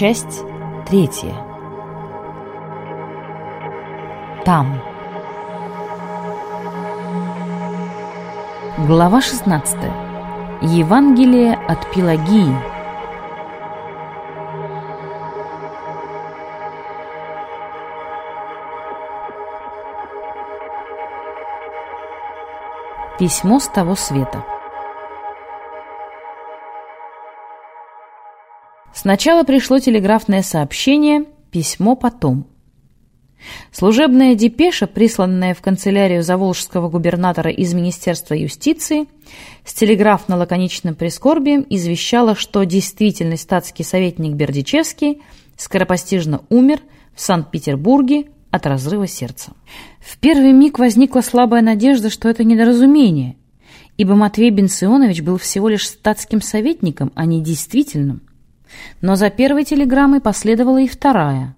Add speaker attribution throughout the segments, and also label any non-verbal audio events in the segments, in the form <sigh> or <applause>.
Speaker 1: Часть третья. Там. Глава 16. Евангелие от Пелагии. Письмо с того света. Сначала пришло телеграфное сообщение, письмо потом. Служебная депеша, присланная в канцелярию заволжского губернатора из Министерства юстиции, с телеграфно-лаконичным прискорбием извещала, что действительный статский советник Бердичевский скоропостижно умер в Санкт-Петербурге от разрыва сердца. В первый миг возникла слабая надежда, что это недоразумение, ибо Матвей Бенционович был всего лишь статским советником, а не действительным. Но за первой телеграммой последовала и вторая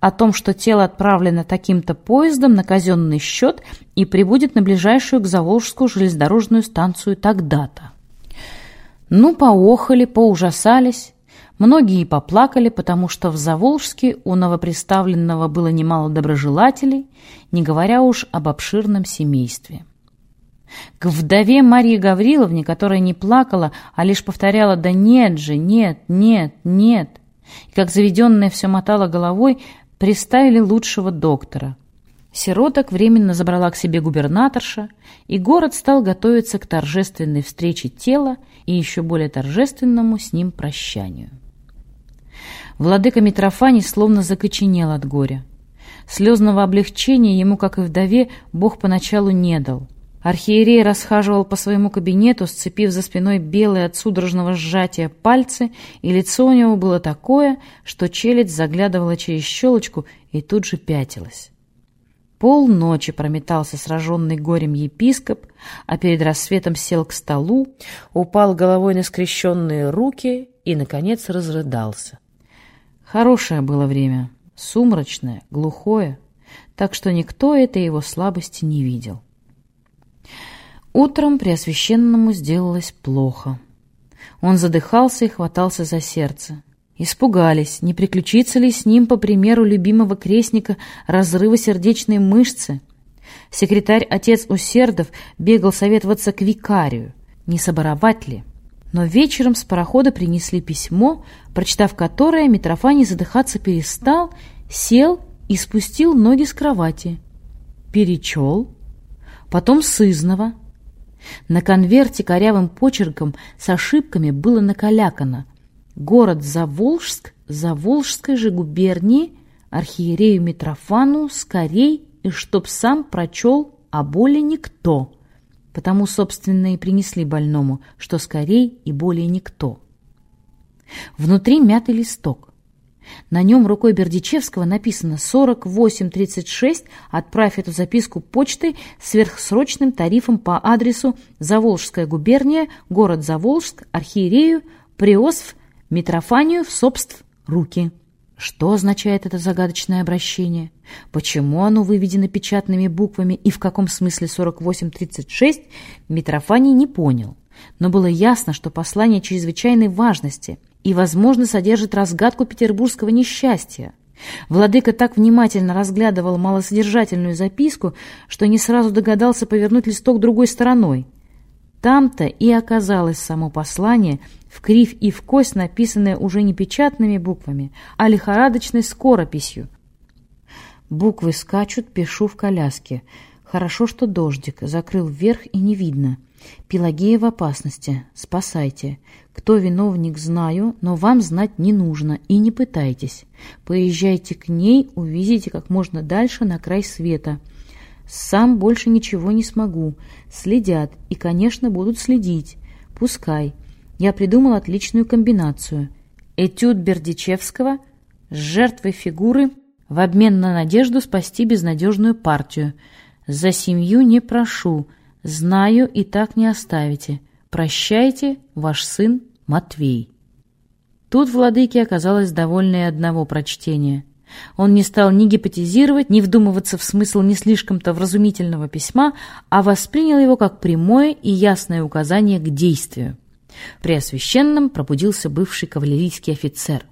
Speaker 1: о том, что тело отправлено таким-то поездом на казенный счет и прибудет на ближайшую к Заволжскую железнодорожную станцию тогда-то. Ну, поохали, поужасались. Многие поплакали, потому что в Заволжске у новоприставленного было немало доброжелателей, не говоря уж об обширном семействе. К вдове Марье Гавриловне, которая не плакала, а лишь повторяла «да нет же, нет, нет, нет», и как заведенная все мотала головой, приставили лучшего доктора. Сироток временно забрала к себе губернаторша, и город стал готовиться к торжественной встрече тела и еще более торжественному с ним прощанию. Владыка Митрофаний словно закоченел от горя. Слезного облегчения ему, как и вдове, Бог поначалу не дал – Архиерей расхаживал по своему кабинету, сцепив за спиной белые от судорожного сжатия пальцы, и лицо у него было такое, что челюсть заглядывала через щелочку и тут же пятилась. Полночи прометался сраженный горем епископ, а перед рассветом сел к столу, упал головой на скрещенные руки и, наконец, разрыдался. Хорошее было время, сумрачное, глухое, так что никто этой его слабости не видел. Утром Преосвященному сделалось плохо. Он задыхался и хватался за сердце. Испугались, не приключится ли с ним, по примеру любимого крестника, разрыва сердечной мышцы. Секретарь отец Усердов бегал советоваться к викарию, не соборовать ли. Но вечером с парохода принесли письмо, прочитав которое, Митрофаний задыхаться перестал, сел и спустил ноги с кровати. Перечел, потом сызнова, на конверте корявым почерком с ошибками было накалякано «Город Заволжск, Заволжской же губернии, архиерею Митрофану, скорей, и чтоб сам прочел, а более никто». Потому, собственно, и принесли больному, что скорей и более никто. Внутри мятый листок. На нем рукой Бердичевского написано 4836, отправь эту записку почтой сверхсрочным тарифом по адресу Заволжская губерния, город Заволжск, архиерею, Приосф, Митрофанию в собств руки. Что означает это загадочное обращение? Почему оно выведено печатными буквами и в каком смысле 4836, Митрофаний не понял. Но было ясно, что послание чрезвычайной важности – и, возможно, содержит разгадку петербургского несчастья. Владыка так внимательно разглядывал малосодержательную записку, что не сразу догадался повернуть листок другой стороной. Там-то и оказалось само послание, в кривь и в кость написанное уже не печатными буквами, а лихорадочной скорописью. Буквы скачут, пишу в коляске. Хорошо, что дождик, закрыл вверх и не видно. Пелагея в опасности. Спасайте. Кто виновник, знаю, но вам знать не нужно и не пытайтесь. Поезжайте к ней, увезите как можно дальше на край света. Сам больше ничего не смогу. Следят и, конечно, будут следить. Пускай. Я придумал отличную комбинацию. Этюд Бердичевского с жертвой фигуры в обмен на надежду спасти безнадежную партию. За семью не прошу, Знаю, и так не оставите. Прощайте, ваш сын Матвей». Тут владыке оказалось довольно и одного прочтения. Он не стал ни гипотезировать, ни вдумываться в смысл не слишком-то вразумительного письма, а воспринял его как прямое и ясное указание к действию. Преосвященным пробудился бывший кавалерийский офицер.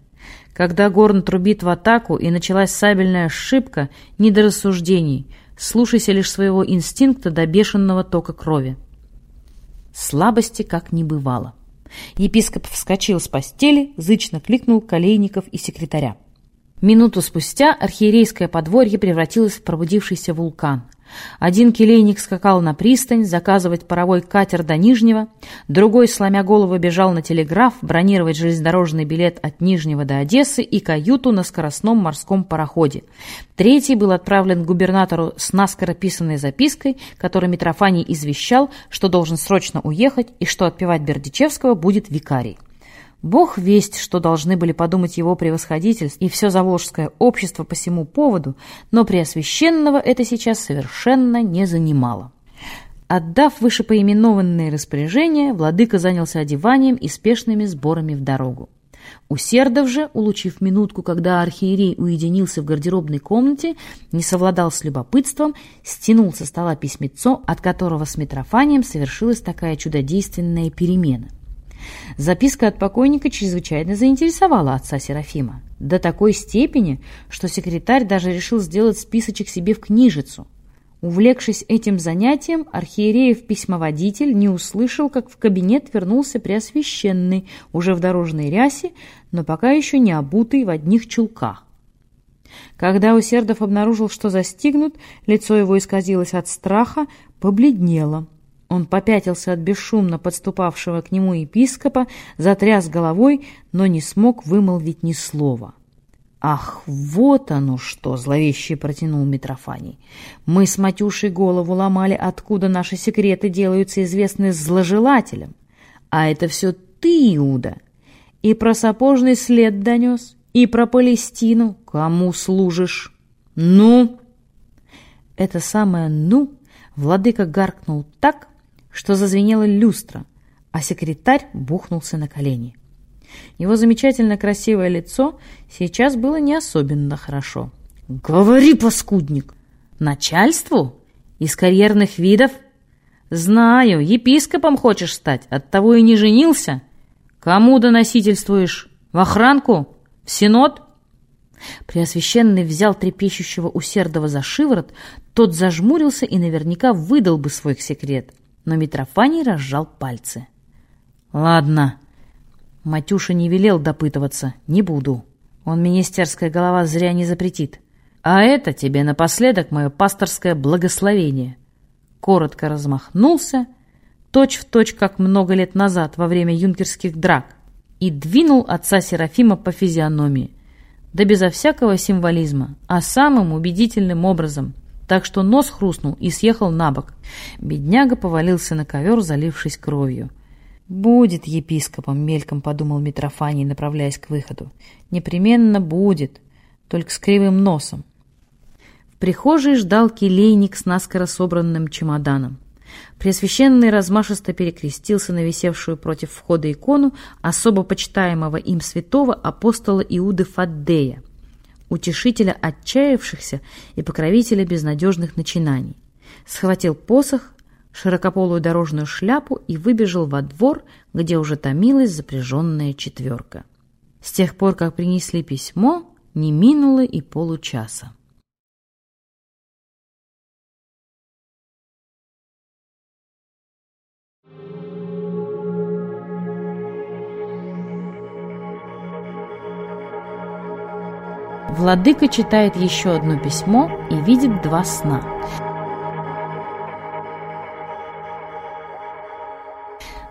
Speaker 1: Когда горн трубит в атаку и началась сабельная ошибка, не до рассуждений, слушайся лишь своего инстинкта до бешеного тока крови. Слабости как не бывало. Епископ вскочил с постели, зычно кликнул колейников и секретаря. Минуту спустя архиерейское подворье превратилось в пробудившийся вулкан. Один келейник скакал на пристань заказывать паровой катер до Нижнего, другой, сломя голову, бежал на телеграф бронировать железнодорожный билет от Нижнего до Одессы и каюту на скоростном морском пароходе. Третий был отправлен губернатору с наскоро писанной запиской, которой Митрофаний извещал, что должен срочно уехать и что отпевать Бердичевского будет викарий. Бог весть, что должны были подумать его превосходительство и все заволжское общество по всему поводу, но Преосвященного это сейчас совершенно не занимало. Отдав вышепоименованные распоряжения, владыка занялся одеванием и спешными сборами в дорогу. Усердов же, улучив минутку, когда архиерей уединился в гардеробной комнате, не совладал с любопытством, стянул со стола письмецо, от которого с Митрофанием совершилась такая чудодейственная перемена – Записка от покойника чрезвычайно заинтересовала отца Серафима. До такой степени, что секретарь даже решил сделать списочек себе в книжицу. Увлекшись этим занятием, архиереев письмоводитель не услышал, как в кабинет вернулся Преосвященный, уже в дорожной рясе, но пока еще не обутый в одних чулках. Когда Усердов обнаружил, что застигнут, лицо его исказилось от страха, побледнело. Он попятился от бесшумно подступавшего к нему епископа, затряс головой, но не смог вымолвить ни слова. «Ах, вот оно что!» — зловеще протянул Митрофаний. «Мы с Матюшей голову ломали, откуда наши секреты делаются известны зложелателям. А это все ты, Иуда, и про сапожный след донес, и про Палестину. Кому служишь? Ну?» Это самое «ну» владыка гаркнул так, что зазвенела люстра, а секретарь бухнулся на колени. Его замечательно красивое лицо сейчас было не особенно хорошо. «Говори, паскудник! Начальству? Из карьерных видов? Знаю, епископом хочешь стать, оттого и не женился. Кому доносительствуешь? В охранку? В синод?» Преосвященный взял трепещущего усердого за шиворот, тот зажмурился и наверняка выдал бы свой секрет – но Митрофаний разжал пальцы. «Ладно». Матюша не велел допытываться. «Не буду. Он министерская голова зря не запретит. А это тебе напоследок мое пасторское благословение». Коротко размахнулся, точь-в-точь, точь, как много лет назад во время юнкерских драк, и двинул отца Серафима по физиономии. Да безо всякого символизма, а самым убедительным образом – так что нос хрустнул и съехал на бок. Бедняга повалился на ковер, залившись кровью. «Будет епископом», — мельком подумал Митрофаний, направляясь к выходу. «Непременно будет, только с кривым носом». В прихожей ждал келейник с наскоро собранным чемоданом. Преосвященный размашисто перекрестился на висевшую против входа икону особо почитаемого им святого апостола Иуды Фаддея — утешителя отчаявшихся и покровителя безнадежных начинаний. Схватил посох, широкополую дорожную шляпу и выбежал во двор, где уже томилась запряженная четверка. С тех пор, как принесли письмо, не минуло и получаса. Владыка читает еще одно письмо и видит два сна.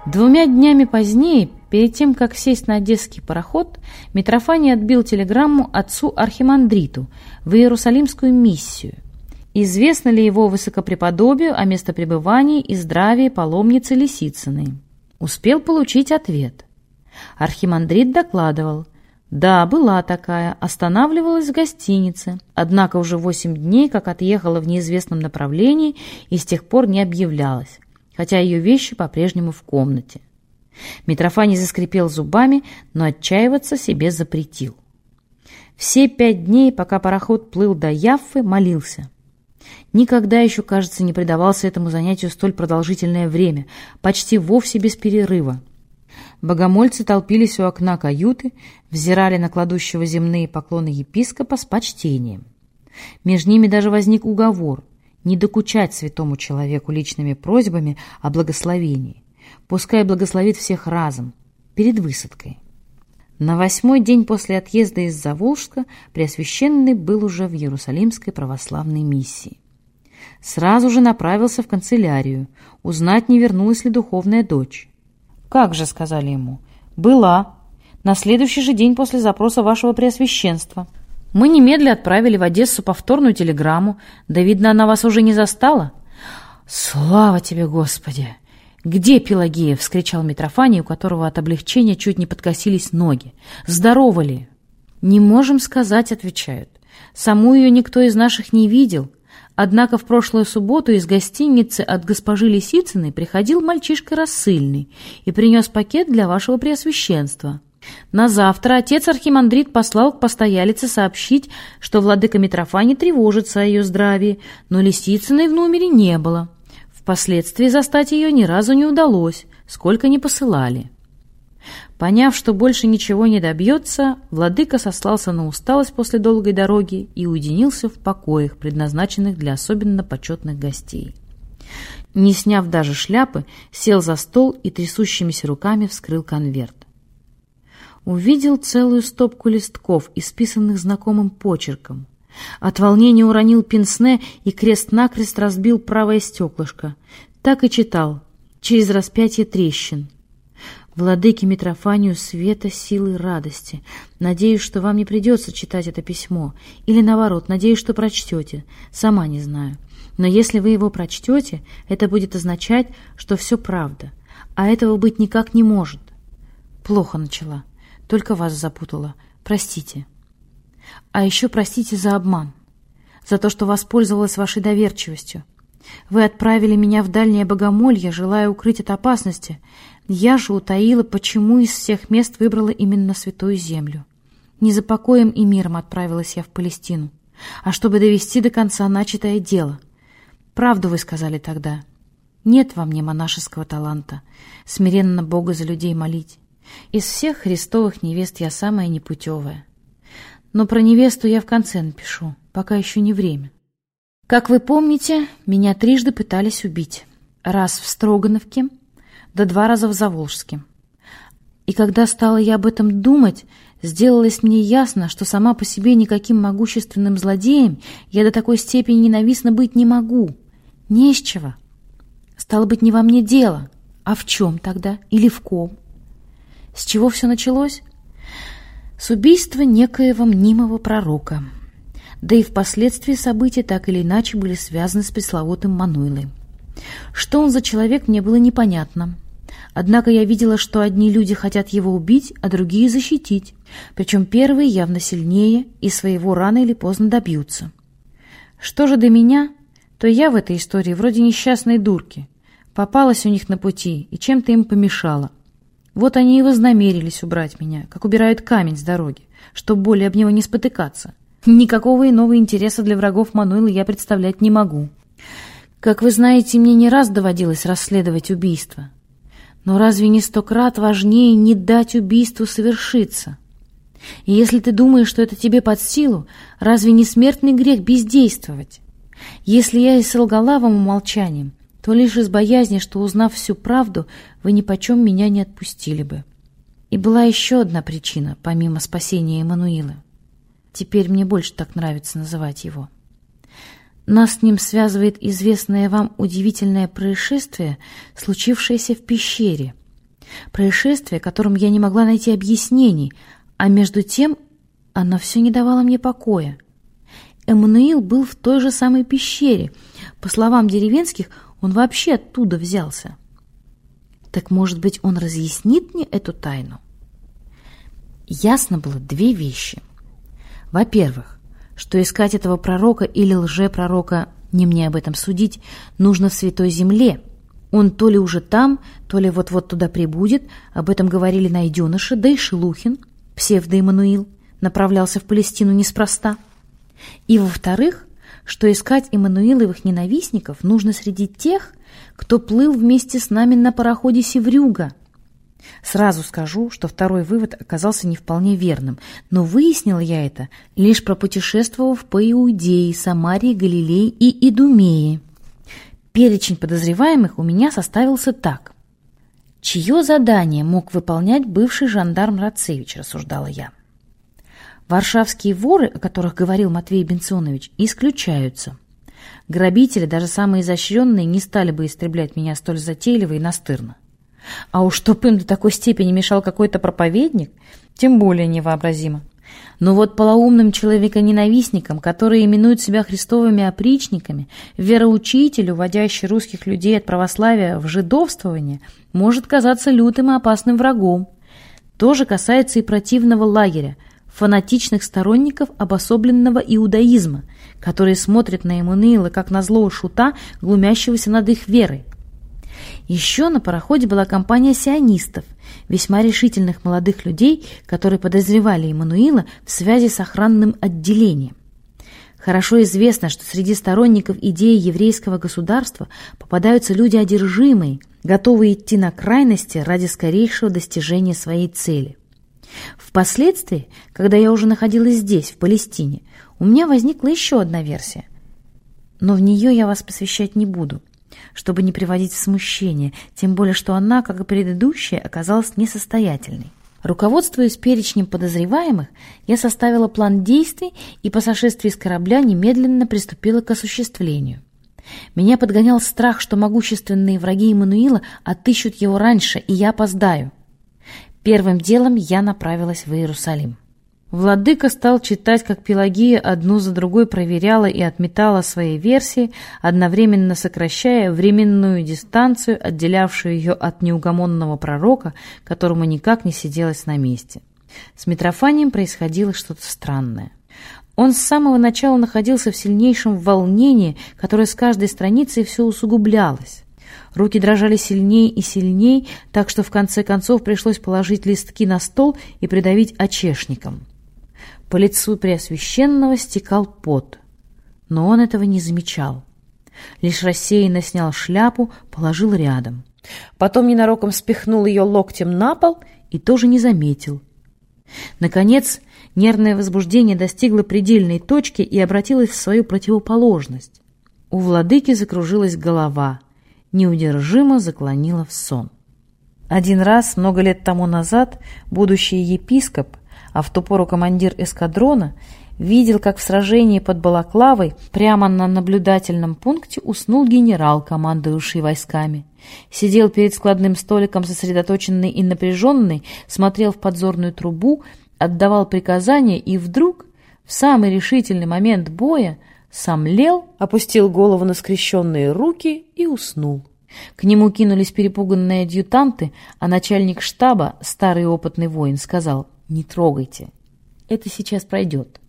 Speaker 1: Двумя днями позднее, перед тем, как сесть на одесский пароход, Митрофаний отбил телеграмму отцу Архимандриту в Иерусалимскую миссию. Известно ли его высокопреподобию о местопребывании и здравии паломницы Лисицыной? Успел получить ответ. Архимандрит докладывал – да, была такая, останавливалась в гостинице, однако уже восемь дней, как отъехала в неизвестном направлении и с тех пор не объявлялась, хотя ее вещи по-прежнему в комнате. Митрофаний заскрипел зубами, но отчаиваться себе запретил. Все пять дней, пока пароход плыл до Яффы, молился. Никогда еще, кажется, не предавался этому занятию столь продолжительное время, почти вовсе без перерыва. Богомольцы толпились у окна каюты, взирали на кладущего земные поклоны епископа с почтением. Между ними даже возник уговор не докучать святому человеку личными просьбами о благословении. Пускай благословит всех разом, перед высадкой. На восьмой день после отъезда из Заволжска Преосвященный был уже в Иерусалимской православной миссии. Сразу же направился в канцелярию, узнать, не вернулась ли духовная дочь. «Как же», — сказали ему, — «была. На следующий же день после запроса вашего Преосвященства». Мы немедля отправили в Одессу повторную телеграмму, да, видно, она вас уже не застала. «Слава тебе, Господи!» «Где Пелагея?» — вскричал Митрофаний, у которого от облегчения чуть не подкосились ноги. «Здорова ли?» «Не можем сказать», — отвечают. «Саму ее никто из наших не видел. Однако в прошлую субботу из гостиницы от госпожи Лисицыной приходил мальчишка рассыльный и принес пакет для вашего преосвященства». На завтра отец архимандрит послал к постоялице сообщить, что владыка Митрофаний тревожится о ее здравии, но Лисицыной в номере не было. Впоследствии застать ее ни разу не удалось, сколько ни посылали. Поняв, что больше ничего не добьется, владыка сослался на усталость после долгой дороги и уединился в покоях, предназначенных для особенно почетных гостей. Не сняв даже шляпы, сел за стол и трясущимися руками вскрыл конверт. Увидел целую стопку листков, исписанных знакомым почерком. От волнения уронил пенсне и крест-накрест разбил правое стеклышко. Так и читал, через распятие трещин. Владыке Митрофанию света, силы, радости. Надеюсь, что вам не придется читать это письмо. Или, наоборот, надеюсь, что прочтете. Сама не знаю. Но если вы его прочтете, это будет означать, что все правда. А этого быть никак не может. Плохо начала. Только вас запутала. Простите. А еще простите за обман, за то, что воспользовалась вашей доверчивостью. Вы отправили меня в дальнее богомолье, желая укрыть от опасности. Я же утаила, почему из всех мест выбрала именно Святую Землю. Не за покоем и миром отправилась я в Палестину, а чтобы довести до конца начатое дело. Правду вы сказали тогда. Нет во мне монашеского таланта, смиренно Бога за людей молить. Из всех христовых невест я самая непутевая. Но про невесту я в конце напишу, пока еще не время. Как вы помните, меня трижды пытались убить. Раз в Строгановке, да два раза в Заволжске. И когда стала я об этом думать, сделалось мне ясно, что сама по себе никаким могущественным злодеем я до такой степени ненавистна быть не могу. Не с чего. Стало быть, не во мне дело. А в чем тогда? Или в ком? С чего все началось? с убийства некоего мнимого пророка. Да и впоследствии события так или иначе были связаны с пресловутым Мануилой. Что он за человек, мне было непонятно. Однако я видела, что одни люди хотят его убить, а другие защитить. Причем первые явно сильнее и своего рано или поздно добьются. Что же до меня, то я в этой истории вроде несчастной дурки. Попалась у них на пути и чем-то им помешала. Вот они и вознамерились убрать меня, как убирают камень с дороги, чтобы более об него не спотыкаться. Никакого иного интереса для врагов Мануила я представлять не могу. Как вы знаете, мне не раз доводилось расследовать убийство. Но разве не сто крат важнее не дать убийству совершиться? И если ты думаешь, что это тебе под силу, разве не смертный грех бездействовать? Если я и солгала вам умолчанием, то лишь из боязни, что, узнав всю правду, вы ни почем меня не отпустили бы. И была еще одна причина, помимо спасения Эммануила. Теперь мне больше так нравится называть его. Нас с ним связывает известное вам удивительное происшествие, случившееся в пещере. Происшествие, которым я не могла найти объяснений, а между тем оно все не давало мне покоя. Эммануил был в той же самой пещере. По словам деревенских, он вообще оттуда взялся. Так, может быть, он разъяснит мне эту тайну? Ясно было две вещи. Во-первых, что искать этого пророка или лжепророка, не мне об этом судить, нужно в Святой Земле. Он то ли уже там, то ли вот-вот туда прибудет, об этом говорили найденыши, да и Шелухин, псевдо-Эммануил, направлялся в Палестину неспроста. И во-вторых, что искать Эммануиловых ненавистников нужно среди тех, кто плыл вместе с нами на пароходе «Севрюга». Сразу скажу, что второй вывод оказался не вполне верным, но выяснила я это, лишь пропутешествовав по Иудее, Самарии, Галилее и Идумее. Перечень подозреваемых у меня составился так. Чье задание мог выполнять бывший жандарм Рацевич, рассуждала я. Варшавские воры, о которых говорил Матвей Бенционович, исключаются. Грабители, даже самые изощренные, не стали бы истреблять меня столь затейливо и настырно. А уж чтоб им до такой степени мешал какой-то проповедник, тем более невообразимо. Но вот полоумным человеконенавистникам, которые именуют себя христовыми опричниками, вероучитель, уводящий русских людей от православия в жидовствование, может казаться лютым и опасным врагом. То же касается и противного лагеря, фанатичных сторонников обособленного иудаизма, которые смотрят на Эммануила как на злого шута, глумящегося над их верой. Еще на пароходе была компания сионистов, весьма решительных молодых людей, которые подозревали Эммануила в связи с охранным отделением. Хорошо известно, что среди сторонников идеи еврейского государства попадаются люди одержимые, готовые идти на крайности ради скорейшего достижения своей цели. Впоследствии, когда я уже находилась здесь, в Палестине, у меня возникла еще одна версия. Но в нее я вас посвящать не буду – чтобы не приводить в смущение, тем более что она, как и предыдущая, оказалась несостоятельной. Руководствуясь перечнем подозреваемых, я составила план действий и по сошествии с корабля немедленно приступила к осуществлению. Меня подгонял страх, что могущественные враги Эммануила отыщут его раньше, и я опоздаю. Первым делом я направилась в Иерусалим. Владыка стал читать, как Пелагия одну за другой проверяла и отметала свои версии, одновременно сокращая временную дистанцию, отделявшую ее от неугомонного пророка, которому никак не сиделось на месте. С Митрофанием происходило что-то странное. Он с самого начала находился в сильнейшем волнении, которое с каждой страницей все усугублялось. Руки дрожали сильнее и сильнее, так что в конце концов пришлось положить листки на стол и придавить очешником. По лицу Преосвященного стекал пот, но он этого не замечал. Лишь рассеянно снял шляпу, положил рядом. Потом ненароком спихнул ее локтем на пол и тоже не заметил. Наконец, нервное возбуждение достигло предельной точки и обратилось в свою противоположность. У владыки закружилась голова, неудержимо заклонила в сон. Один раз, много лет тому назад, будущий епископ а в ту пору командир эскадрона, видел, как в сражении под Балаклавой прямо на наблюдательном пункте уснул генерал, командующий войсками. Сидел перед складным столиком сосредоточенный и напряженный, смотрел в подзорную трубу, отдавал приказания и вдруг, в самый решительный момент боя, сомлел, опустил голову на скрещенные руки и уснул. К нему кинулись перепуганные адъютанты, а начальник штаба, старый опытный воин, сказал не трогайте. Это сейчас пройдет.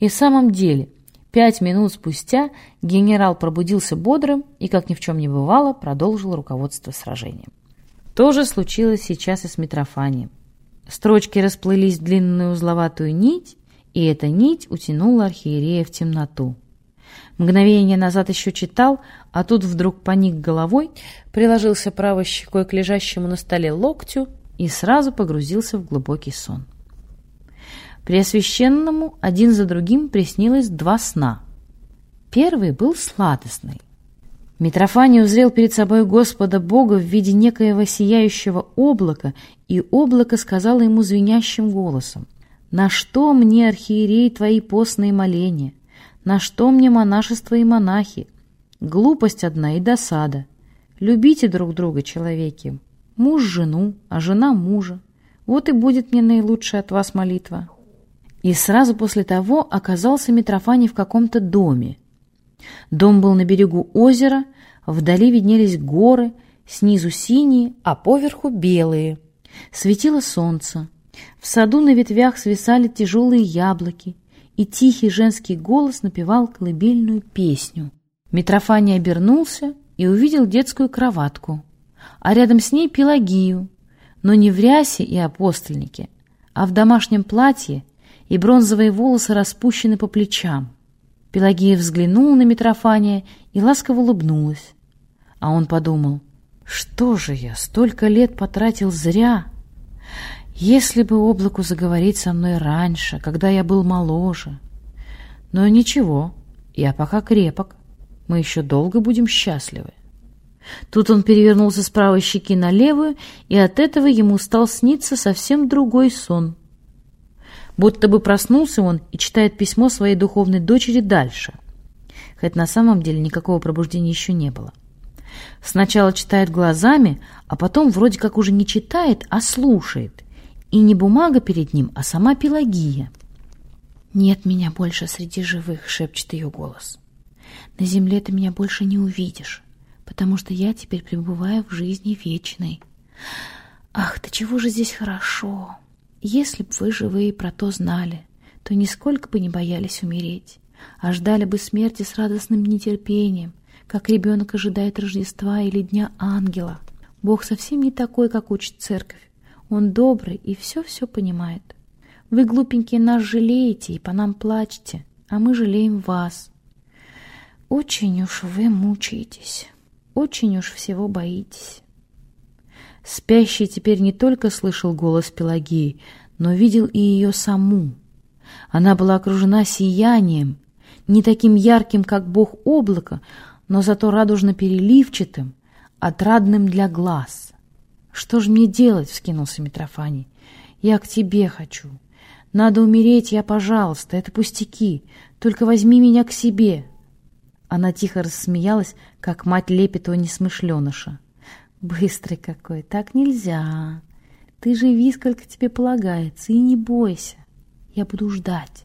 Speaker 1: И в самом деле, пять минут спустя генерал пробудился бодрым и, как ни в чем не бывало, продолжил руководство сражением. То же случилось сейчас и с Митрофанием. Строчки расплылись в длинную узловатую нить, и эта нить утянула архиерея в темноту. Мгновение назад еще читал, а тут вдруг поник головой, приложился правой щекой к лежащему на столе локтю и сразу погрузился в глубокий сон. Преосвященному один за другим приснилось два сна. Первый был сладостный. Митрофаний узрел перед собой Господа Бога в виде некоего сияющего облака, и облако сказало ему звенящим голосом, «На что мне, архиерей, твои постные моления? На что мне монашество и монахи? Глупость одна и досада. Любите друг друга, человеки, Муж жену, а жена мужа. Вот и будет мне наилучшая от вас молитва. И сразу после того оказался Митрофаний в каком-то доме. Дом был на берегу озера, вдали виднелись горы, снизу синие, а поверху белые. Светило солнце. В саду на ветвях свисали тяжелые яблоки, и тихий женский голос напевал колыбельную песню. Митрофаний обернулся и увидел детскую кроватку а рядом с ней Пелагию, но не в рясе и апостольнике, а в домашнем платье, и бронзовые волосы распущены по плечам. Пелагия взглянула на Митрофания и ласково улыбнулась. А он подумал, Что же я столько лет потратил зря? Если бы облаку заговорить со мной раньше, когда я был моложе. Но ничего, я пока крепок, мы еще долго будем счастливы. Тут он перевернулся с правой щеки на левую, и от этого ему стал сниться совсем другой сон. Будто бы проснулся он и читает письмо своей духовной дочери дальше. Хоть на самом деле никакого пробуждения еще не было. Сначала читает глазами, а потом вроде как уже не читает, а слушает. И не бумага перед ним, а сама Пелагия. «Нет меня больше среди живых», — шепчет ее голос. «На земле ты меня больше не увидишь, потому что я теперь пребываю в жизни вечной. Ах, да чего же здесь хорошо! Если б вы живые про то знали, то нисколько бы не боялись умереть, а ждали бы смерти с радостным нетерпением, как ребенок ожидает Рождества или Дня Ангела. Бог совсем не такой, как учит церковь. Он добрый и все-все понимает. Вы, глупенькие, нас жалеете и по нам плачете, а мы жалеем вас. Очень уж вы мучаетесь, очень уж всего боитесь. Спящий теперь не только слышал голос Пелагии, но видел и ее саму. Она была окружена сиянием, не таким ярким, как бог облака, но зато радужно-переливчатым, отрадным для глаз. «Что же мне делать?» — вскинулся Митрофаний. «Я к тебе хочу. Надо умереть я, пожалуйста, это пустяки. Только возьми меня к себе». Она тихо рассмеялась, как мать лепетого несмышленыша. «Быстрый какой, так нельзя. Ты живи, сколько тебе полагается, и не бойся. Я буду ждать.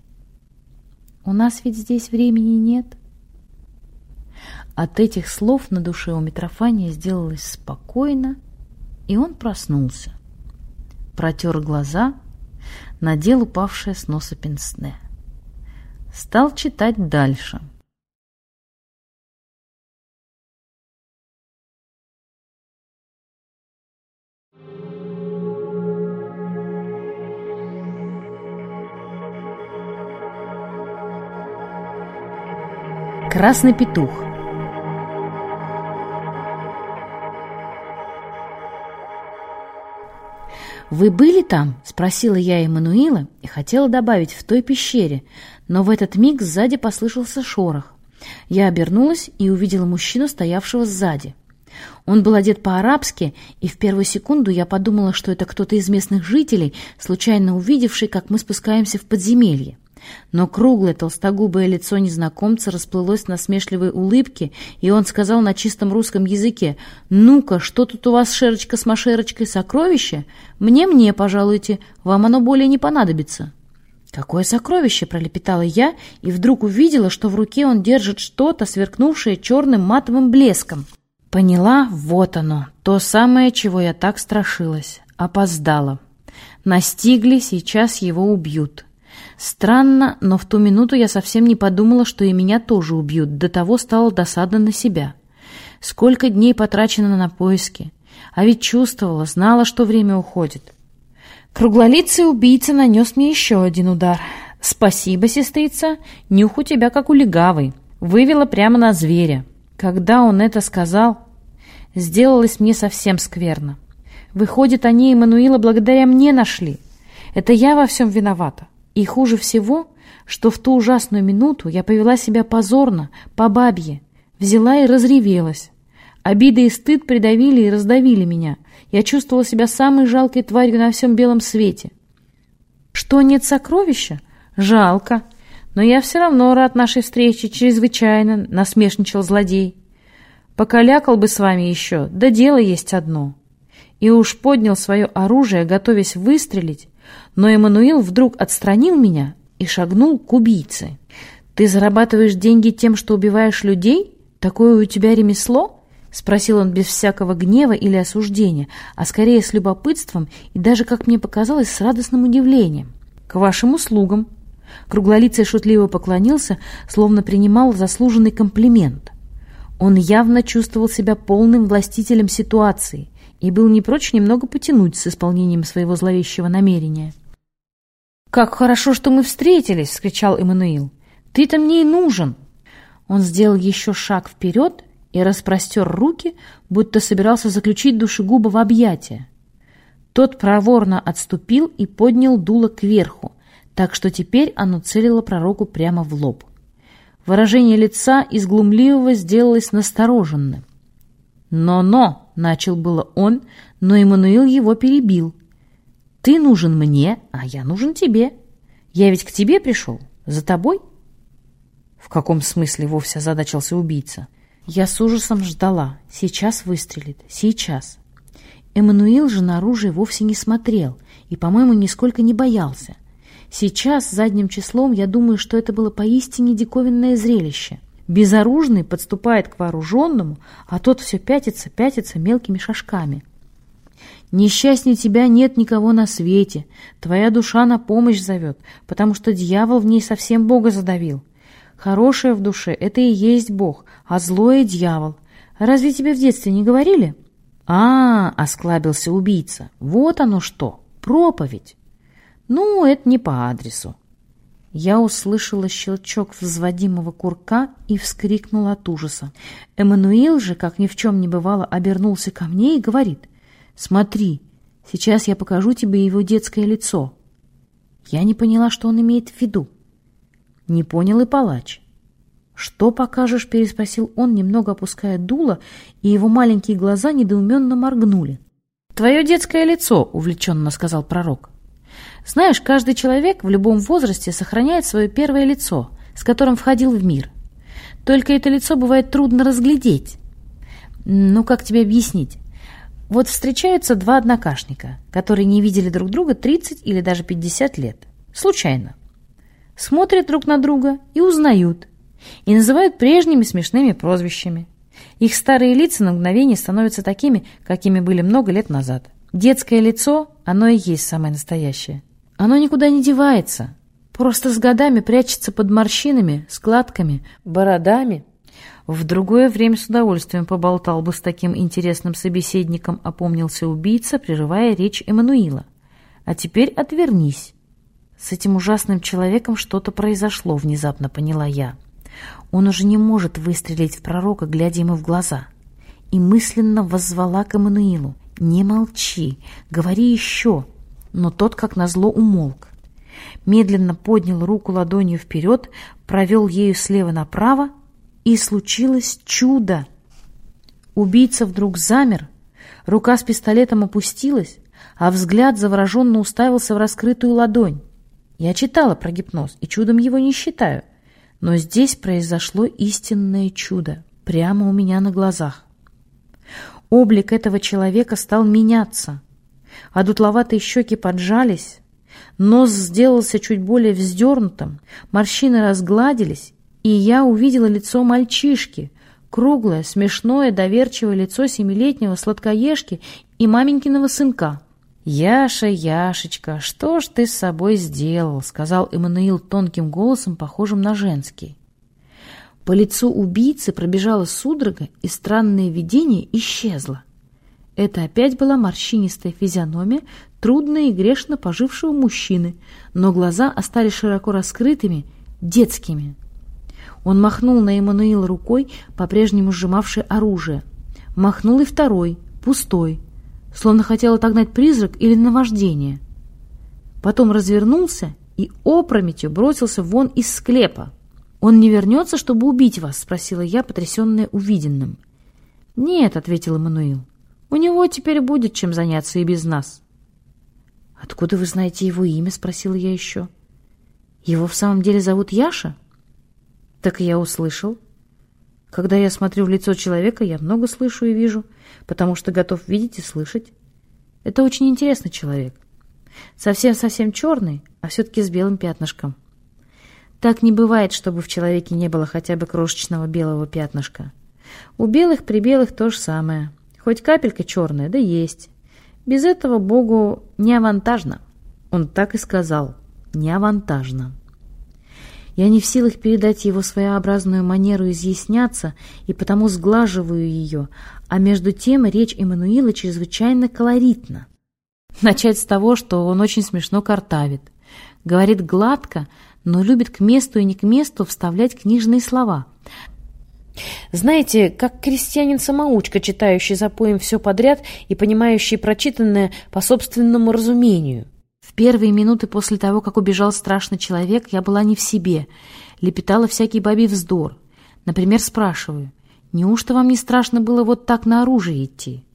Speaker 1: У нас ведь здесь времени нет». От этих слов на душе у Митрофания сделалось спокойно, и он проснулся. Протер глаза, надел упавшее с носа пенсне. Стал читать дальше. Красный петух «Вы были там?» — спросила я Эммануила и хотела добавить «в той пещере», но в этот миг сзади послышался шорох. Я обернулась и увидела мужчину, стоявшего сзади. Он был одет по-арабски, и в первую секунду я подумала, что это кто-то из местных жителей, случайно увидевший, как мы спускаемся в подземелье. Но круглое толстогубое лицо незнакомца расплылось в насмешливой улыбке, и он сказал на чистом русском языке, «Ну-ка, что тут у вас, шерочка с машерочкой, сокровище? Мне-мне, пожалуйте, вам оно более не понадобится». «Какое сокровище!» — пролепетала я, и вдруг увидела, что в руке он держит что-то, сверкнувшее черным матовым блеском. Поняла, вот оно, то самое, чего я так страшилась. Опоздала. Настигли, сейчас его убьют. Странно, но в ту минуту я совсем не подумала, что и меня тоже убьют, до того стало досадно на себя. Сколько дней потрачено на поиски. А ведь чувствовала, знала, что время уходит. Круглолицый убийца нанес мне еще один удар. «Спасибо, сестрица, нюх у тебя как у легавой». Вывела прямо на зверя. Когда он это сказал, сделалось мне совсем скверно. Выходит, они Эммануила благодаря мне нашли. Это я во всем виновата. И хуже всего, что в ту ужасную минуту я повела себя позорно, по бабье, взяла и разревелась. Обида и стыд придавили и раздавили меня. Я чувствовала себя самой жалкой тварью на всем белом свете. Что, нет сокровища? Жалко. Но я все равно рад нашей встрече, чрезвычайно, насмешничал злодей. Покалякал бы с вами еще, да дело есть одно. И уж поднял свое оружие, готовясь выстрелить, но Эммануил вдруг отстранил меня и шагнул к убийце. «Ты зарабатываешь деньги тем, что убиваешь людей? Такое у тебя ремесло?» — спросил он без всякого гнева или осуждения, а скорее с любопытством и даже, как мне показалось, с радостным удивлением. «К вашим услугам!» Круглолицый шутливо поклонился, словно принимал заслуженный комплимент. Он явно чувствовал себя полным властителем ситуации и был не прочь немного потянуть с исполнением своего зловещего намерения. «Как хорошо, что мы встретились!» — вскричал Эммануил. «Ты-то мне и нужен!» Он сделал еще шаг вперед и распростер руки, будто собирался заключить душегуба в объятия. Тот проворно отступил и поднял дуло кверху, так что теперь оно целило пророку прямо в лоб. Выражение лица из глумливого сделалось настороженным. «Но-но!» — начал было он, но Эммануил его перебил. «Ты нужен мне, а я нужен тебе. Я ведь к тебе пришел, за тобой». «В каком смысле вовсе озадачился убийца?» Я с ужасом ждала. Сейчас выстрелит. Сейчас. Эммануил же на оружие вовсе не смотрел и, по-моему, нисколько не боялся. Сейчас, задним числом, я думаю, что это было поистине диковинное зрелище. Безоружный подступает к вооруженному, а тот все пятится, пятится мелкими шажками. Несчастнее тебя нет никого на свете. Твоя душа на помощь зовет, потому что дьявол в ней совсем Бога задавил. Хорошее в душе — это и есть Бог, а злое — дьявол. Разве тебе в детстве не говорили? А, — осклабился убийца, — вот оно что, проповедь. Ну, это не по адресу. Я услышала щелчок взводимого курка и вскрикнула от ужаса. Эммануил же, как ни в чем не бывало, обернулся ко мне и говорит, «Смотри, сейчас я покажу тебе его детское лицо». Я не поняла, что он имеет в виду. Не понял и палач. «Что покажешь?» — переспросил он, немного опуская дуло, и его маленькие глаза недоуменно моргнули. «Твое детское лицо», — увлеченно сказал пророк. «Знаешь, каждый человек в любом возрасте сохраняет свое первое лицо, с которым входил в мир. Только это лицо бывает трудно разглядеть. Ну, как тебе объяснить? Вот встречаются два однокашника, которые не видели друг друга 30 или даже 50 лет. Случайно смотрят друг на друга и узнают, и называют прежними смешными прозвищами. Их старые лица на мгновение становятся такими, какими были много лет назад. Детское лицо, оно и есть самое настоящее. Оно никуда не девается, просто с годами прячется под морщинами, складками, бородами. В другое время с удовольствием поболтал бы с таким интересным собеседником, опомнился убийца, прерывая речь Эммануила. А теперь отвернись. С этим ужасным человеком что-то произошло, внезапно поняла я. Он уже не может выстрелить в пророка, глядя ему в глаза. И мысленно воззвала к Эммануилу. «Не молчи, говори еще!» Но тот, как назло, умолк. Медленно поднял руку ладонью вперед, провел ею слева направо, и случилось чудо. Убийца вдруг замер, рука с пистолетом опустилась, а взгляд завороженно уставился в раскрытую ладонь. Я читала про гипноз и чудом его не считаю. Но здесь произошло истинное чудо, прямо у меня на глазах. Облик этого человека стал меняться, а дутловатые щеки поджались, нос сделался чуть более вздернутым, морщины разгладились, и я увидела лицо мальчишки, круглое, смешное, доверчивое лицо семилетнего сладкоежки и маменькиного сынка. «Яша, Яшечка, что ж ты с собой сделал?» — сказал Эммануил тонким голосом, похожим на женский. По лицу убийцы пробежала судорога, и странное видение исчезло. Это опять была морщинистая физиономия трудно и грешно пожившего мужчины, но глаза остались широко раскрытыми, детскими. Он махнул на Эммануила рукой, по-прежнему сжимавшей оружие. Махнул и второй, пустой — словно хотел отогнать призрак или наваждение. Потом развернулся и опрометью бросился вон из склепа. «Он не вернется, чтобы убить вас?» — спросила я, потрясенная увиденным. «Нет», — ответил Эммануил, — «у него теперь будет чем заняться и без нас». «Откуда вы знаете его имя?» — спросила я еще. «Его в самом деле зовут Яша?» «Так я услышал. Когда я смотрю в лицо человека, я много слышу и вижу, потому что готов видеть и слышать. Это очень интересный человек. Совсем-совсем черный, а все-таки с белым пятнышком. Так не бывает, чтобы в человеке не было хотя бы крошечного белого пятнышка. У белых при белых то же самое. Хоть капелька черная, да есть. Без этого Богу не авантажно. Он так и сказал. Не авантажно. Я не в силах передать его своеобразную манеру изъясняться и потому сглаживаю ее, а между тем речь Эммануила чрезвычайно колоритна. Начать с того, что он очень смешно картавит. Говорит гладко, но любит к месту и не к месту вставлять книжные слова. Знаете, как крестьянин-самоучка, читающий за поем все подряд и понимающий прочитанное по собственному разумению. В первые минуты после того, как убежал страшный человек, я была не в себе, лепетала всякий бабий вздор. Например, спрашиваю, неужто вам не страшно было вот так на оружие идти?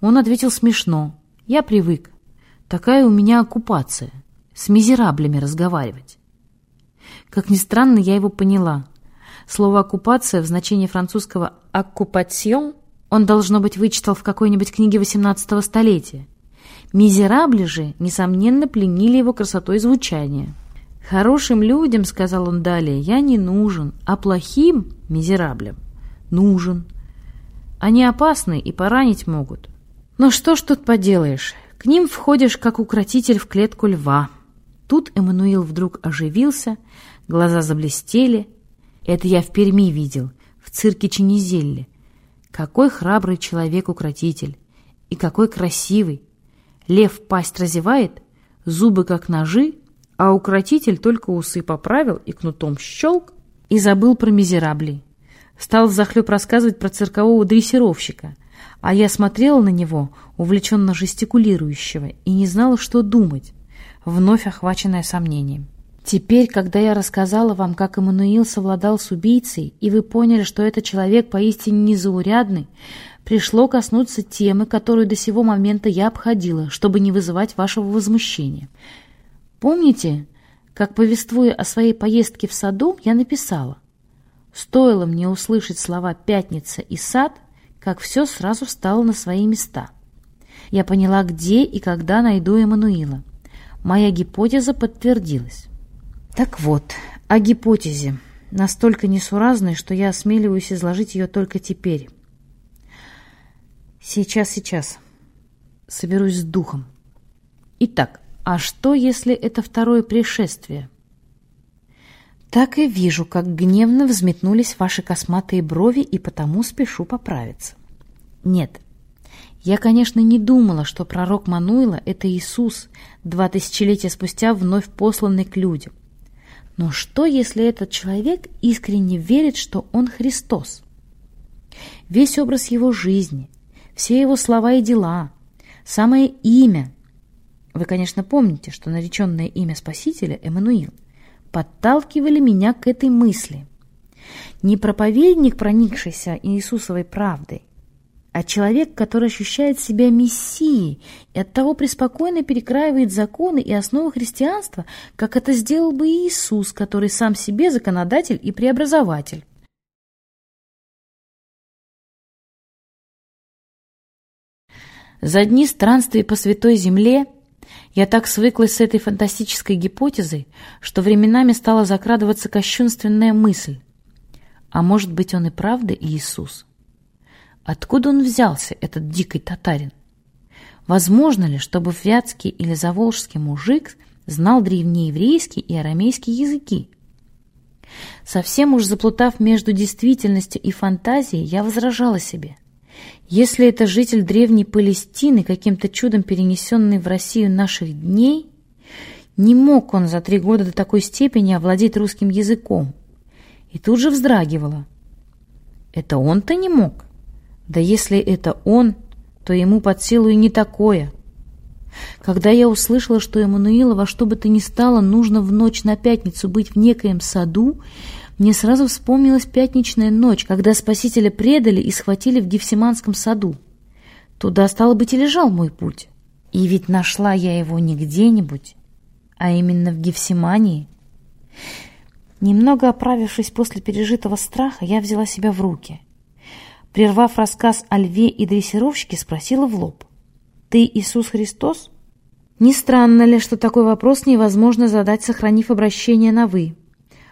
Speaker 1: Он ответил смешно. Я привык. Такая у меня оккупация. С мизераблями разговаривать. Как ни странно, я его поняла. Слово «оккупация» в значении французского «оккупацион» он, должно быть, вычитал в какой-нибудь книге XVIII столетия. Мизерабли же, несомненно, пленили его красотой звучания. «Хорошим людям, — сказал он далее, — я не нужен, а плохим, мизераблям, нужен. Они опасны и поранить могут. Но что ж тут поделаешь, к ним входишь, как укротитель в клетку льва». Тут Эммануил вдруг оживился, глаза заблестели, это я в Перми видел, в цирке Ченезелли. Какой храбрый человек-укротитель! И какой красивый! Лев пасть разевает, зубы как ножи, а укротитель только усы поправил и кнутом щелк, и забыл про мизераблей. Стал взахлеб рассказывать про циркового дрессировщика, а я смотрела на него, увлеченно жестикулирующего, и не знала, что думать, вновь охваченная сомнением. Теперь, когда я рассказала вам, как Эммануил совладал с убийцей, и вы поняли, что этот человек поистине незаурядный, пришло коснуться темы, которую до сего момента я обходила, чтобы не вызывать вашего возмущения. Помните, как, повествуя о своей поездке в саду, я написала? Стоило мне услышать слова «пятница» и «сад», как все сразу встало на свои места. Я поняла, где и когда найду Эммануила. Моя гипотеза подтвердилась. Так вот, о гипотезе, настолько несуразной, что я осмеливаюсь изложить ее только теперь. Сейчас, сейчас. Соберусь с духом. Итак, а что, если это второе пришествие? Так и вижу, как гневно взметнулись ваши косматые брови, и потому спешу поправиться. Нет, я, конечно, не думала, что пророк Мануила — это Иисус, два тысячелетия спустя вновь посланный к людям. Но что, если этот человек искренне верит, что он Христос? Весь образ его жизни, все его слова и дела, самое имя. Вы, конечно, помните, что нареченное имя Спасителя, Эммануил, подталкивали меня к этой мысли. Не проповедник, проникшийся Иисусовой правдой, а человек, который ощущает себя мессией и оттого преспокойно перекраивает законы и основы христианства, как это сделал бы Иисус, который сам себе законодатель и преобразователь. За дни странствий по Святой Земле я так свыклась с этой фантастической гипотезой, что временами стала закрадываться кощунственная мысль. А может быть, он и правда Иисус? Откуда он взялся, этот дикий татарин? Возможно ли, чтобы вятский или заволжский мужик знал древнееврейский и арамейский языки? Совсем уж заплутав между действительностью и фантазией, я возражала себе. Если это житель древней Палестины, каким-то чудом перенесенный в Россию наших дней, не мог он за три года до такой степени овладеть русским языком. И тут же вздрагивала. Это он-то не мог? Да если это он, то ему под силу и не такое. Когда я услышала, что Эммануила во что бы то ни стало нужно в ночь на пятницу быть в некоем саду, мне сразу вспомнилась пятничная ночь, когда Спасителя предали и схватили в Гефсиманском саду. Туда, стало быть, и лежал мой путь. И ведь нашла я его не где-нибудь, а именно в Гефсимании. Немного оправившись после пережитого страха, я взяла себя в руки — Прервав рассказ о льве и дрессировщике, спросила в лоб. «Ты Иисус Христос?» Не странно ли, что такой вопрос невозможно задать, сохранив обращение на «вы»?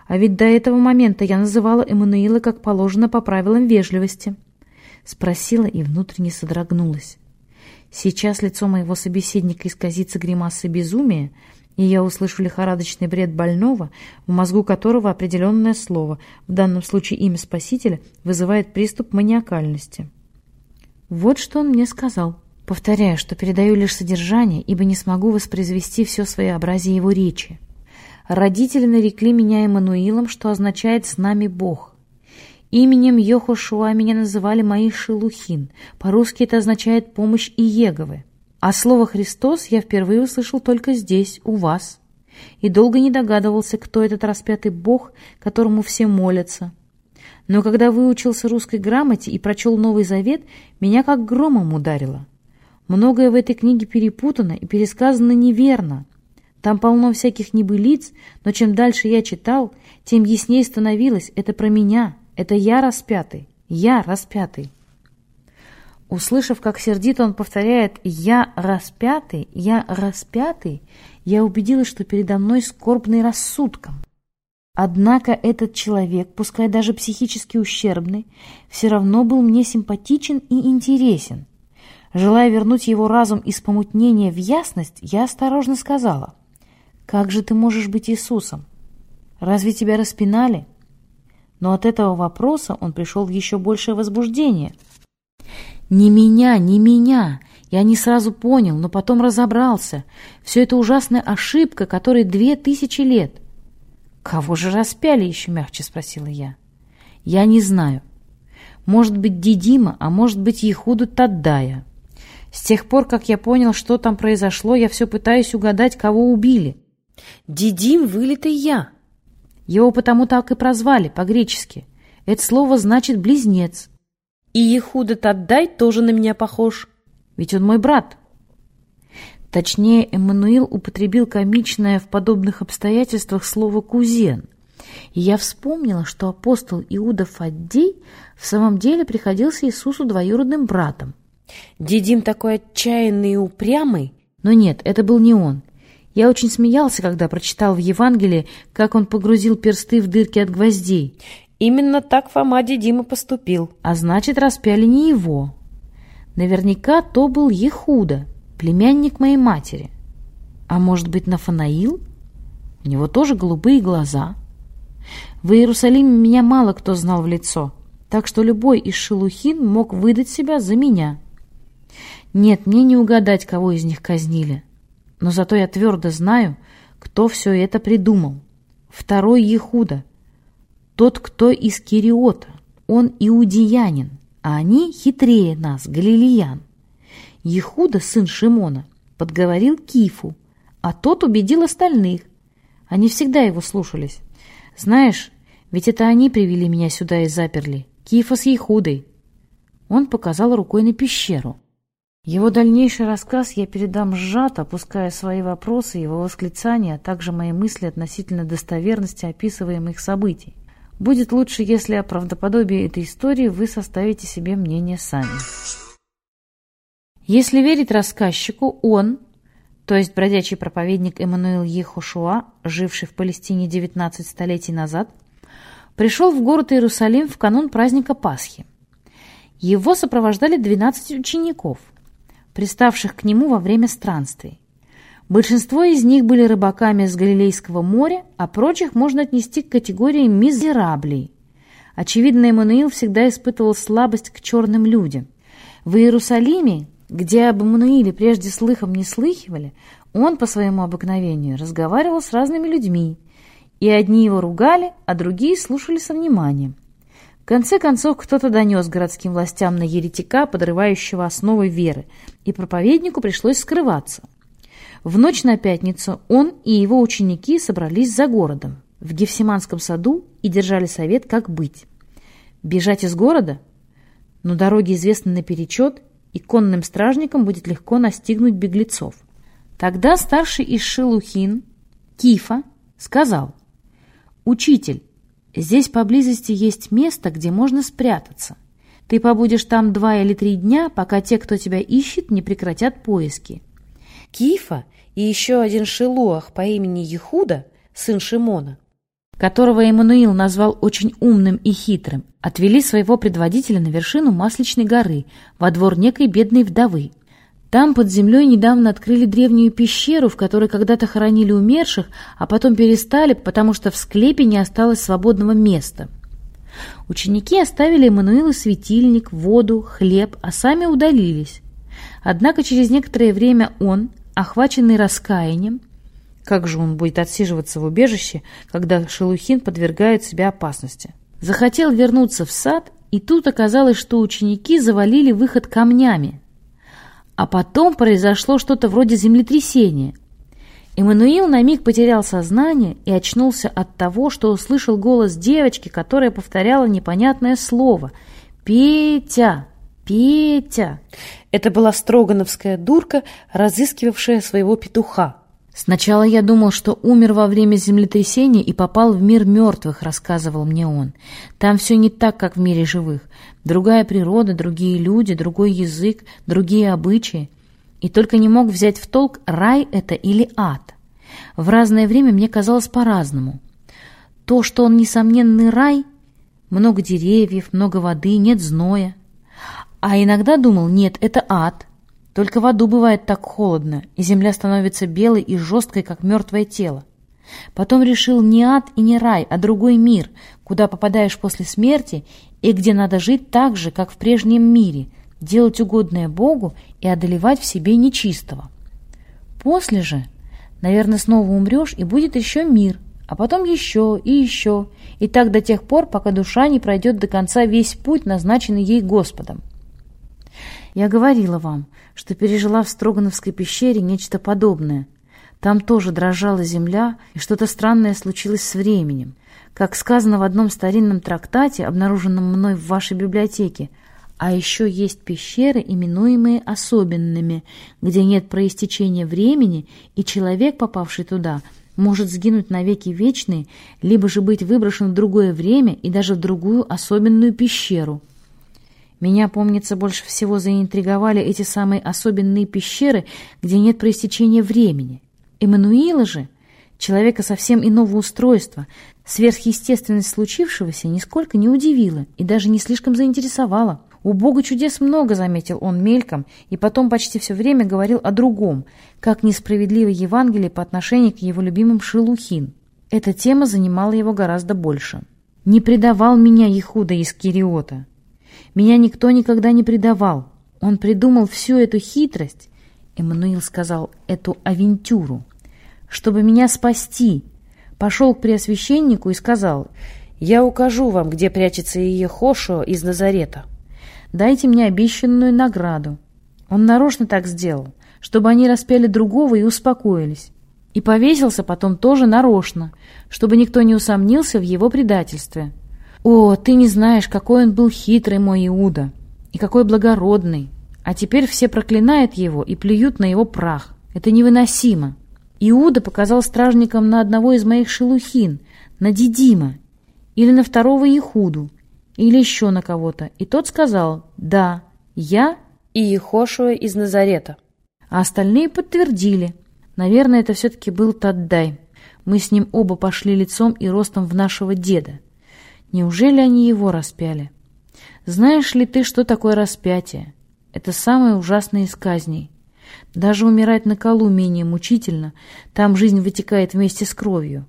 Speaker 1: А ведь до этого момента я называла Эммануила как положено по правилам вежливости. Спросила и внутренне содрогнулась. Сейчас лицо моего собеседника исказится гримасой безумия, и я услышу лихорадочный бред больного, в мозгу которого определенное слово, в данном случае имя Спасителя, вызывает приступ маниакальности. Вот что он мне сказал. Повторяю, что передаю лишь содержание, ибо не смогу воспроизвести все своеобразие его речи. Родители нарекли меня Эммануилом, что означает «с нами Бог». Именем Йохошуа меня называли мои шелухин. По-русски это означает «помощь Иеговы». А слово «Христос» я впервые услышал только здесь, у вас. И долго не догадывался, кто этот распятый Бог, которому все молятся. Но когда выучился русской грамоте и прочел Новый Завет, меня как громом ударило. Многое в этой книге перепутано и пересказано неверно. Там полно всяких небылиц, но чем дальше я читал, тем яснее становилось, это про меня, это я распятый, я распятый. Услышав, как сердито он повторяет «я распятый, я распятый», я убедилась, что передо мной скорбный рассудком. Однако этот человек, пускай даже психически ущербный, все равно был мне симпатичен и интересен. Желая вернуть его разум из помутнения в ясность, я осторожно сказала, «Как же ты можешь быть Иисусом? Разве тебя распинали?» Но от этого вопроса он пришел в еще большее возбуждение. «Не меня, не меня!» Я не сразу понял, но потом разобрался. Все это ужасная ошибка, которой две тысячи лет. «Кого же распяли?» — еще мягче спросила я. «Я не знаю. Может быть, Дидима, а может быть, Ехуду Таддая. С тех пор, как я понял, что там произошло, я все пытаюсь угадать, кого убили. Дидим — вылитый я. Его потому так и прозвали, по-гречески. Это слово значит «близнец». И Ехуда Таддай тоже на меня похож, ведь он мой брат». Точнее, Эммануил употребил комичное в подобных обстоятельствах слово «кузен». И я вспомнила, что апостол Иуда Фаддей в самом деле приходился Иисусу двоюродным братом. Дидим такой отчаянный и упрямый. Но нет, это был не он. Я очень смеялся, когда прочитал в Евангелии, как он погрузил персты в дырки от гвоздей. Именно так Фома Дидима поступил. А значит, распяли не его. Наверняка то был Ехуда, племянник моей матери. А может быть, Нафанаил? У него тоже голубые глаза. В Иерусалиме меня мало кто знал в лицо, так что любой из шелухин мог выдать себя за меня. Нет, мне не угадать, кого из них казнили. Но зато я твердо знаю, кто все это придумал. Второй Ехуда. Тот, кто из Кириота. Он иудеянин, а они хитрее нас, галилеян. Ехуда, сын Шимона, подговорил Кифу, а тот убедил остальных. Они всегда его слушались. Знаешь, ведь это они привели меня сюда и заперли. Кифа с Ехудой. Он показал рукой на пещеру. Его дальнейший рассказ я передам сжато, опуская свои вопросы, его восклицания, а также мои мысли относительно достоверности описываемых событий. Будет лучше, если о правдоподобии этой истории вы составите себе мнение сами. Если верить рассказчику, он, то есть бродячий проповедник Эммануил Ехушуа, живший в Палестине 19 столетий назад, пришел в город Иерусалим в канун праздника Пасхи. Его сопровождали 12 учеников, приставших к нему во время странствий. Большинство из них были рыбаками с Галилейского моря, а прочих можно отнести к категории мизераблей. Очевидно, Эммануил всегда испытывал слабость к черным людям. В Иерусалиме где об Эммануиле прежде слыхом не слыхивали, он по своему обыкновению разговаривал с разными людьми, и одни его ругали, а другие слушали со вниманием. В конце концов, кто-то донес городским властям на еретика, подрывающего основы веры, и проповеднику пришлось скрываться. В ночь на пятницу он и его ученики собрались за городом, в Гефсиманском саду, и держали совет, как быть. Бежать из города? Но дороги известны наперечет, и конным стражникам будет легко настигнуть беглецов. Тогда старший из Шелухин, Кифа, сказал, «Учитель, здесь поблизости есть место, где можно спрятаться. Ты побудешь там два или три дня, пока те, кто тебя ищет, не прекратят поиски». Кифа и еще один Шелуах по имени Ехуда, сын Шимона, которого Эммануил назвал очень умным и хитрым, отвели своего предводителя на вершину Масличной горы, во двор некой бедной вдовы. Там под землей недавно открыли древнюю пещеру, в которой когда-то хоронили умерших, а потом перестали, потому что в склепе не осталось свободного места. Ученики оставили Эммануилу светильник, воду, хлеб, а сами удалились. Однако через некоторое время он, охваченный раскаянием, как же он будет отсиживаться в убежище, когда Шелухин подвергает себя опасности? Захотел вернуться в сад, и тут оказалось, что ученики завалили выход камнями. А потом произошло что-то вроде землетрясения. Эммануил на миг потерял сознание и очнулся от того, что услышал голос девочки, которая повторяла непонятное слово «Петя! Петя!». Это была строгановская дурка, разыскивавшая своего петуха. «Сначала я думал, что умер во время землетрясения и попал в мир мертвых», — рассказывал мне он. «Там все не так, как в мире живых. Другая природа, другие люди, другой язык, другие обычаи. И только не мог взять в толк, рай это или ад. В разное время мне казалось по-разному. То, что он несомненный рай, много деревьев, много воды, нет зноя. А иногда думал, нет, это ад, только в аду бывает так холодно, и земля становится белой и жесткой, как мертвое тело. Потом решил не ад и не рай, а другой мир, куда попадаешь после смерти и где надо жить так же, как в прежнем мире, делать угодное Богу и одолевать в себе нечистого. После же, наверное, снова умрешь, и будет еще мир, а потом еще и еще, и так до тех пор, пока душа не пройдет до конца весь путь, назначенный ей Господом. Я говорила вам, что пережила в Строгановской пещере нечто подобное. Там тоже дрожала земля, и что-то странное случилось с временем. Как сказано в одном старинном трактате, обнаруженном мной в вашей библиотеке, а еще есть пещеры, именуемые особенными, где нет проистечения времени, и человек, попавший туда, может сгинуть навеки вечные, либо же быть выброшен в другое время и даже в другую особенную пещеру. Меня, помнится, больше всего заинтриговали эти самые особенные пещеры, где нет проистечения времени. Эммануила же, человека совсем иного устройства, сверхъестественность случившегося нисколько не удивила и даже не слишком заинтересовала. У Бога чудес много, заметил он мельком, и потом почти все время говорил о другом, как несправедливо Евангелие по отношению к его любимым Шелухин. Эта тема занимала его гораздо больше. «Не предавал меня Ехуда из Кириота», меня никто никогда не предавал. Он придумал всю эту хитрость, Эммануил сказал, эту авантюру, чтобы меня спасти. Пошел к преосвященнику и сказал, «Я укажу вам, где прячется Иехошуа из Назарета. Дайте мне обещанную награду». Он нарочно так сделал, чтобы они распяли другого и успокоились. И повесился потом тоже нарочно, чтобы никто не усомнился в его предательстве. О, ты не знаешь, какой он был хитрый, мой Иуда, и какой благородный. А теперь все проклинают его и плюют на его прах. Это невыносимо. Иуда показал стражникам на одного из моих шелухин, на Дидима, или на второго Ихуду, или еще на кого-то. И тот сказал, да, я и Ехошуа из Назарета. А остальные подтвердили. Наверное, это все-таки был Таддай. Мы с ним оба пошли лицом и ростом в нашего деда. Неужели они его распяли? Знаешь ли ты, что такое распятие? Это самое ужасное из казней. Даже умирать на колу менее мучительно, там жизнь вытекает вместе с кровью.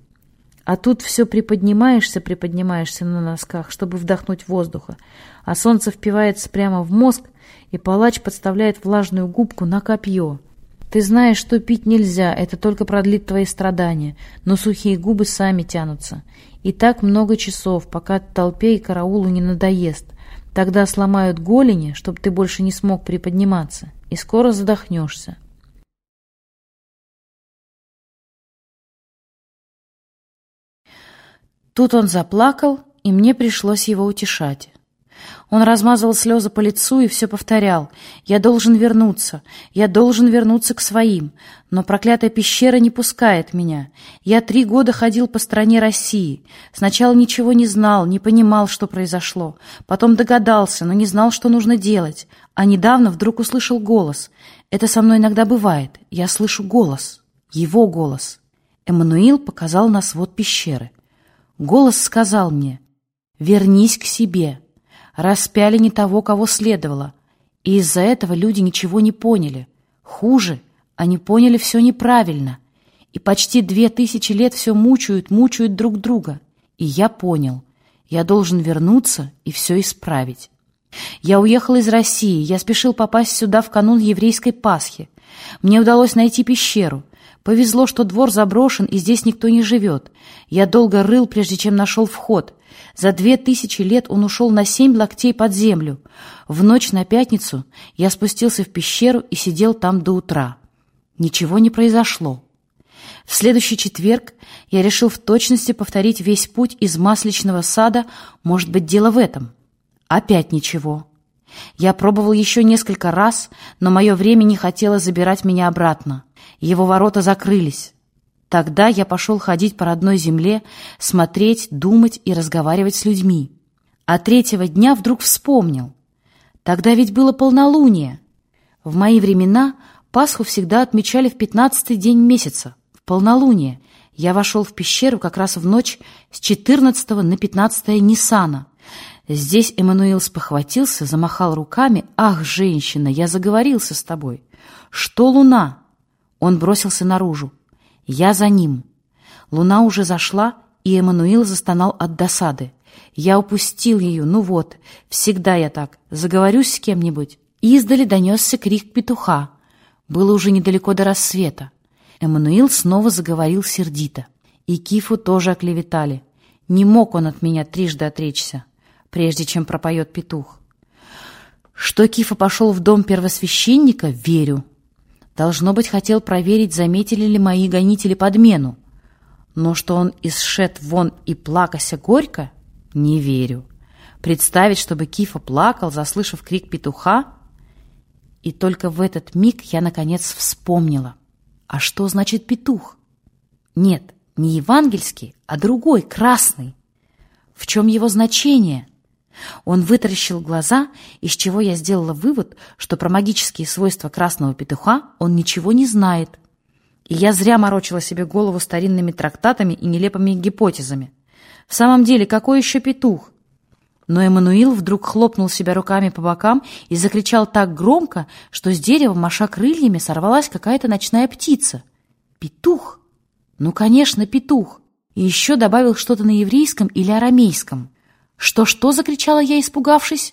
Speaker 1: А тут все приподнимаешься, приподнимаешься на носках, чтобы вдохнуть воздуха, а солнце впивается прямо в мозг, и палач подставляет влажную губку на копье. Ты знаешь, что пить нельзя, это только продлит твои страдания, но сухие губы сами тянутся. И так много часов, пока толпе и караулу не надоест. Тогда сломают голени, чтобы ты больше не смог приподниматься, и скоро задохнешься. Тут он заплакал, и мне пришлось его утешать. Он размазывал слезы по лицу и все повторял. «Я должен вернуться. Я должен вернуться к своим. Но проклятая пещера не пускает меня. Я три года ходил по стране России. Сначала ничего не знал, не понимал, что произошло. Потом догадался, но не знал, что нужно делать. А недавно вдруг услышал голос. Это со мной иногда бывает. Я слышу голос. Его голос». Эммануил показал на свод пещеры. Голос сказал мне «Вернись к себе» распяли не того, кого следовало, и из-за этого люди ничего не поняли. Хуже, они поняли все неправильно, и почти две тысячи лет все мучают, мучают друг друга. И я понял, я должен вернуться и все исправить. Я уехал из России, я спешил попасть сюда в канун еврейской Пасхи. Мне удалось найти пещеру. Повезло, что двор заброшен, и здесь никто не живет. Я долго рыл, прежде чем нашел вход. За две тысячи лет он ушел на семь локтей под землю. В ночь на пятницу я спустился в пещеру и сидел там до утра. Ничего не произошло. В следующий четверг я решил в точности повторить весь путь из Масличного сада, может быть, дело в этом. Опять ничего. Я пробовал еще несколько раз, но мое время не хотело забирать меня обратно. Его ворота закрылись. Тогда я пошел ходить по родной земле, смотреть, думать и разговаривать с людьми. А третьего дня вдруг вспомнил. Тогда ведь было полнолуние. В мои времена Пасху всегда отмечали в пятнадцатый день месяца, в полнолуние. Я вошел в пещеру как раз в ночь с 14 на 15 Ниссана. Здесь Эммануил спохватился, замахал руками. «Ах, женщина, я заговорился с тобой! Что луна?» Он бросился наружу. Я за ним. Луна уже зашла, и Эммануил застонал от досады. Я упустил ее, ну вот, всегда я так, заговорюсь с кем-нибудь. Издали донесся крик петуха. Было уже недалеко до рассвета. Эммануил снова заговорил сердито. И Кифу тоже оклеветали. Не мог он от меня трижды отречься прежде чем пропоет петух. Что Кифа пошел в дом первосвященника, верю. Должно быть, хотел проверить, заметили ли мои гонители подмену. Но что он исшет вон и плакася горько, не верю. Представить, чтобы Кифа плакал, заслышав крик петуха? И только в этот миг я, наконец, вспомнила. А что значит петух? Нет, не евангельский, а другой, красный. В чем его значение? Он вытаращил глаза, из чего я сделала вывод, что про магические свойства красного петуха он ничего не знает. И я зря морочила себе голову старинными трактатами и нелепыми гипотезами. В самом деле, какой еще петух? Но Эммануил вдруг хлопнул себя руками по бокам и закричал так громко, что с дерева, маша крыльями, сорвалась какая-то ночная птица. «Петух! Ну, конечно, петух!» И еще добавил что-то на еврейском или арамейском. «Что-что?» — закричала я, испугавшись.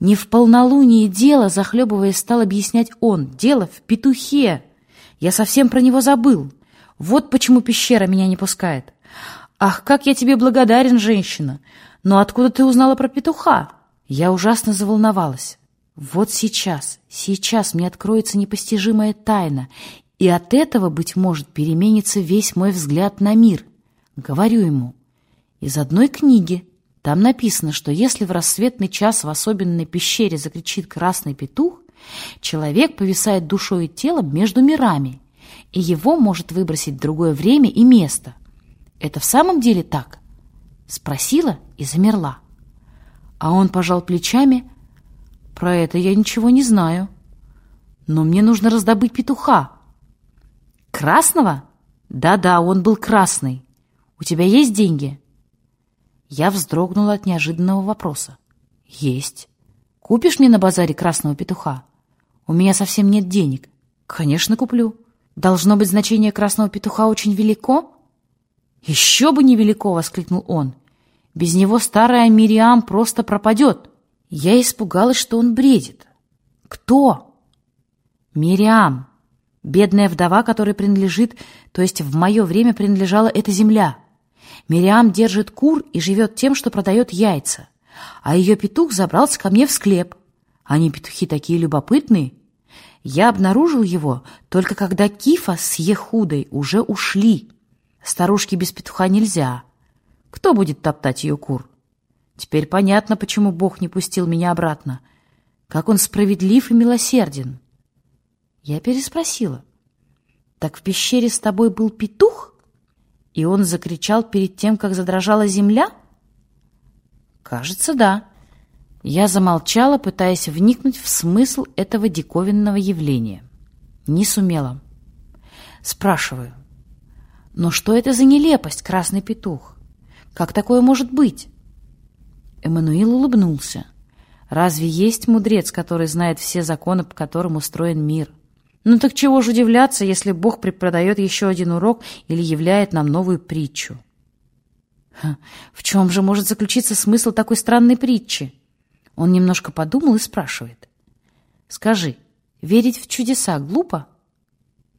Speaker 1: «Не в полнолуние дело», — захлебываясь, стал объяснять он. «Дело в петухе. Я совсем про него забыл. Вот почему пещера меня не пускает. Ах, как я тебе благодарен, женщина! Но откуда ты узнала про петуха?» Я ужасно заволновалась. Вот сейчас, сейчас мне откроется непостижимая тайна, и от этого, быть может, переменится весь мой взгляд на мир. Говорю ему, из одной книги там написано, что если в рассветный час в особенной пещере закричит красный петух, человек повисает душой и телом между мирами, и его может выбросить в другое время и место. Это в самом деле так? Спросила и замерла. А он пожал плечами. Про это я ничего не знаю. Но мне нужно раздобыть петуха. Красного? Да-да, он был красный. У тебя есть деньги? Я вздрогнула от неожиданного вопроса. «Есть. Купишь мне на базаре красного петуха? У меня совсем нет денег». «Конечно, куплю. Должно быть, значение красного петуха очень велико?» «Еще бы не велико!» — воскликнул он. «Без него старая Мириам просто пропадет». Я испугалась, что он бредит. «Кто?» «Мириам. Бедная вдова, которой принадлежит, то есть в мое время принадлежала эта земля». Мириам держит кур и живет тем, что продает яйца. А ее петух забрался ко мне в склеп. Они, петухи, такие любопытные. Я обнаружил его только когда Кифа с Ехудой уже ушли. Старушке без петуха нельзя. Кто будет топтать ее кур? Теперь понятно, почему Бог не пустил меня обратно. Как он справедлив и милосерден. Я переспросила. Так в пещере с тобой был петух? И он закричал перед тем, как задрожала земля? Кажется, да. Я замолчала, пытаясь вникнуть в смысл этого диковинного явления. Не сумела. Спрашиваю. Но что это за нелепость, красный петух? Как такое может быть? Эммануил улыбнулся. Разве есть мудрец, который знает все законы, по которым устроен мир? — ну так чего же удивляться, если Бог преподает еще один урок или являет нам новую притчу? В чем же может заключиться смысл такой странной притчи? Он немножко подумал и спрашивает. Скажи, верить в чудеса глупо?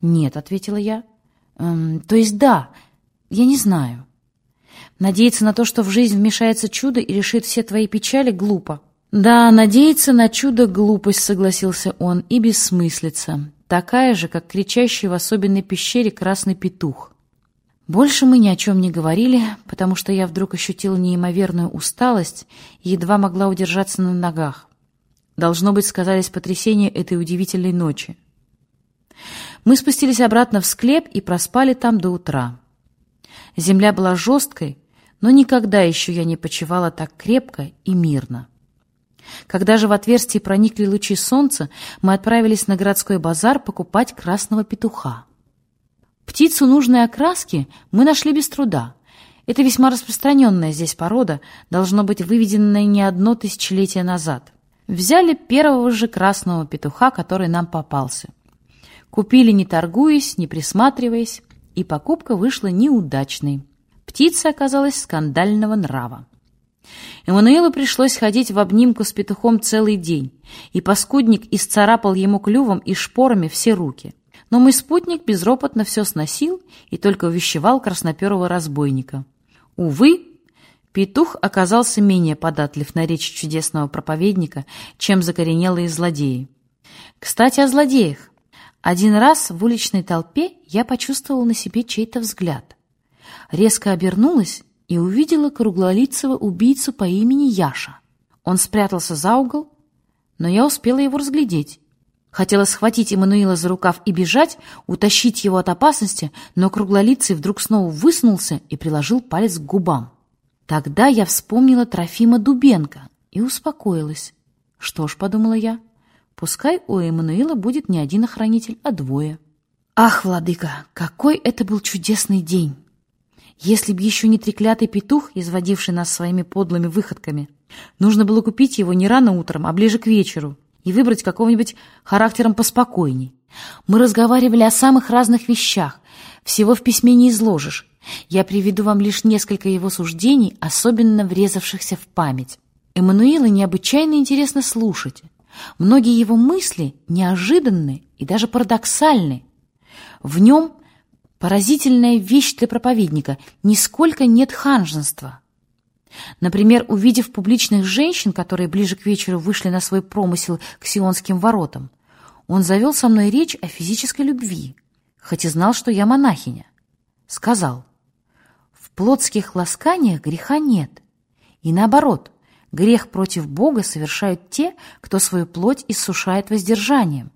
Speaker 1: Нет, ответила я. Эм, то есть да, я не знаю. Надеяться на то, что в жизнь вмешается чудо и решит все твои печали, глупо. Да, надеяться на чудо — глупость, согласился он, и бессмыслица. Такая же, как кричащий в особенной пещере красный петух. Больше мы ни о чем не говорили, потому что я вдруг ощутила неимоверную усталость и едва могла удержаться на ногах. Должно быть, сказались потрясения этой удивительной ночи. Мы спустились обратно в склеп и проспали там до утра. Земля была жесткой, но никогда еще я не почивала так крепко и мирно. Когда же в отверстие проникли лучи солнца, мы отправились на городской базар покупать красного петуха. Птицу нужной окраски мы нашли без труда. Это весьма распространенная здесь порода, должно быть выведенная не одно тысячелетие назад. Взяли первого же красного петуха, который нам попался. Купили, не торгуясь, не присматриваясь, и покупка вышла неудачной. Птица оказалась скандального нрава. Эммануилу пришлось ходить в обнимку с петухом целый день, и паскудник исцарапал ему клювом и шпорами все руки. Но мой спутник безропотно все сносил и только увещевал красноперого разбойника. Увы, петух оказался менее податлив на речь чудесного проповедника, чем закоренелые злодеи. Кстати, о злодеях. Один раз в уличной толпе я почувствовала на себе чей-то взгляд. Резко обернулась и увидела круглолицего убийцу по имени Яша. Он спрятался за угол, но я успела его разглядеть. Хотела схватить Эммануила за рукав и бежать, утащить его от опасности, но круглолицый вдруг снова высунулся и приложил палец к губам. Тогда я вспомнила Трофима Дубенко и успокоилась. Что ж, подумала я, пускай у Эммануила будет не один охранитель, а двое. Ах, владыка, какой это был чудесный день! Если б еще не треклятый петух, изводивший нас своими подлыми выходками, нужно было купить его не рано утром, а ближе к вечеру и выбрать какого-нибудь характером поспокойней. Мы разговаривали о самых разных вещах, всего в письме не изложишь. Я приведу вам лишь несколько его суждений, особенно врезавшихся в память. Эммануила необычайно интересно слушать. Многие его мысли неожиданны и даже парадоксальны. В нем Поразительная вещь для проповедника. Нисколько нет ханжества. Например, увидев публичных женщин, которые ближе к вечеру вышли на свой промысел к сионским воротам, он завел со мной речь о физической любви, хоть и знал, что я монахиня. Сказал, в плотских ласканиях греха нет. И наоборот, грех против Бога совершают те, кто свою плоть иссушает воздержанием.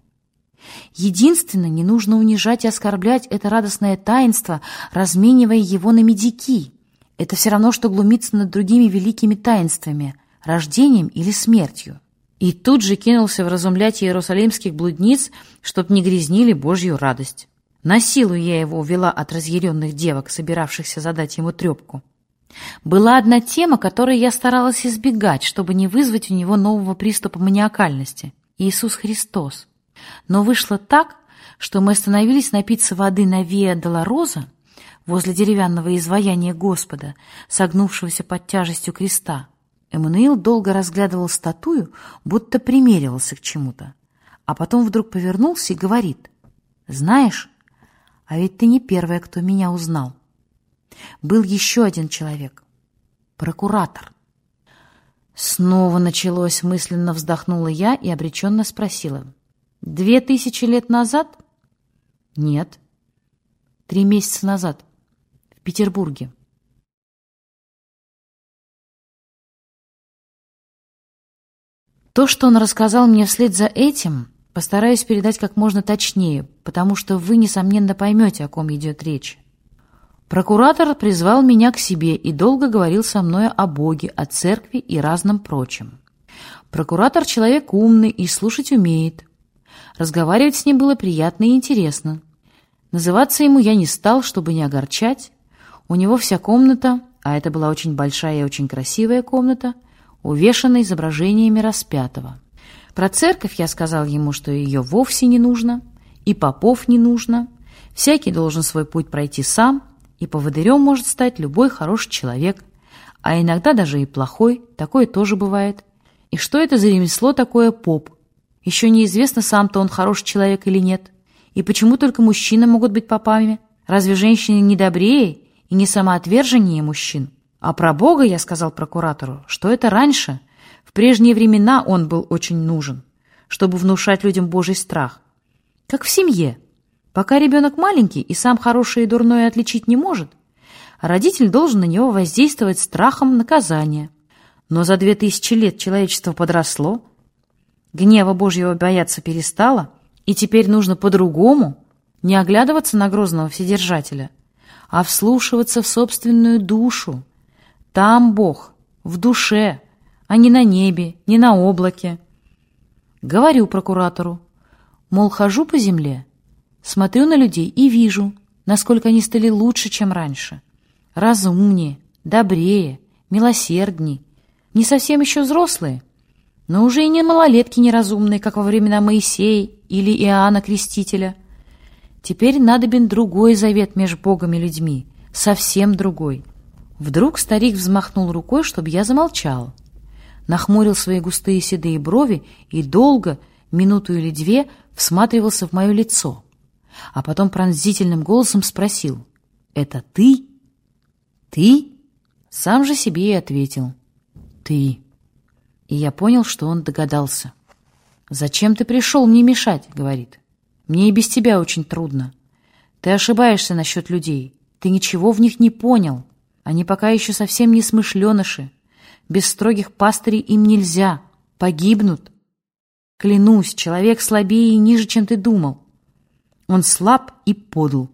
Speaker 1: Единственно, не нужно унижать и оскорблять это радостное таинство, разменивая его на медики. Это все равно, что глумиться над другими великими таинствами, рождением или смертью. И тут же кинулся вразумлять иерусалимских блудниц, чтоб не грязнили Божью радость. На силу я его увела от разъяренных девок, собиравшихся задать ему трепку. Была одна тема, которой я старалась избегать, чтобы не вызвать у него нового приступа маниакальности. Иисус Христос. Но вышло так, что мы остановились напиться воды на Виа Долороза возле деревянного изваяния Господа, согнувшегося под тяжестью креста. Эммануил долго разглядывал статую, будто примеривался к чему-то. А потом вдруг повернулся и говорит, «Знаешь, а ведь ты не первая, кто меня узнал. Был еще один человек, прокуратор». Снова началось, мысленно вздохнула я и обреченно спросила, Две тысячи лет назад? Нет. Три месяца назад. В Петербурге. То, что он рассказал мне вслед за этим, постараюсь передать как можно точнее, потому что вы, несомненно, поймете, о ком идет речь. Прокуратор призвал меня к себе и долго говорил со мной о Боге, о церкви и разном прочем. Прокуратор человек умный и слушать умеет. Разговаривать с ним было приятно и интересно. Называться ему я не стал, чтобы не огорчать. У него вся комната, а это была очень большая и очень красивая комната, увешана изображениями распятого. Про церковь я сказал ему, что ее вовсе не нужно, и попов не нужно. Всякий должен свой путь пройти сам, и поводырем может стать любой хороший человек, а иногда даже и плохой, такое тоже бывает. И что это за ремесло такое поп? Еще неизвестно, сам-то он хороший человек или нет. И почему только мужчины могут быть попами? Разве женщины не добрее и не самоотверженнее мужчин? А про Бога я сказал прокуратору, что это раньше. В прежние времена он был очень нужен, чтобы внушать людям Божий страх. Как в семье. Пока ребенок маленький и сам хорошее и дурное отличить не может, родитель должен на него воздействовать страхом наказания. Но за две тысячи лет человечество подросло, гнева Божьего бояться перестало, и теперь нужно по-другому не оглядываться на грозного Вседержателя, а вслушиваться в собственную душу. Там Бог, в душе, а не на небе, не на облаке. Говорю прокуратору, мол, хожу по земле, смотрю на людей и вижу, насколько они стали лучше, чем раньше. Разумнее, добрее, милосердней. Не совсем еще взрослые, но уже и не малолетки неразумные, как во времена Моисея или Иоанна Крестителя – Теперь надобен другой завет между Богом и людьми, совсем другой. Вдруг старик взмахнул рукой, чтобы я замолчал. Нахмурил свои густые седые брови и долго, минуту или две, всматривался в мое лицо. А потом пронзительным голосом спросил, «Это ты? Ты?» Сам же себе и ответил, «Ты». И я понял, что он догадался. «Зачем ты пришел мне мешать?» — говорит. Мне и без тебя очень трудно. Ты ошибаешься насчет людей. Ты ничего в них не понял. Они пока еще совсем не смышленыши. Без строгих пастырей им нельзя. Погибнут. Клянусь, человек слабее и ниже, чем ты думал. Он слаб и подл.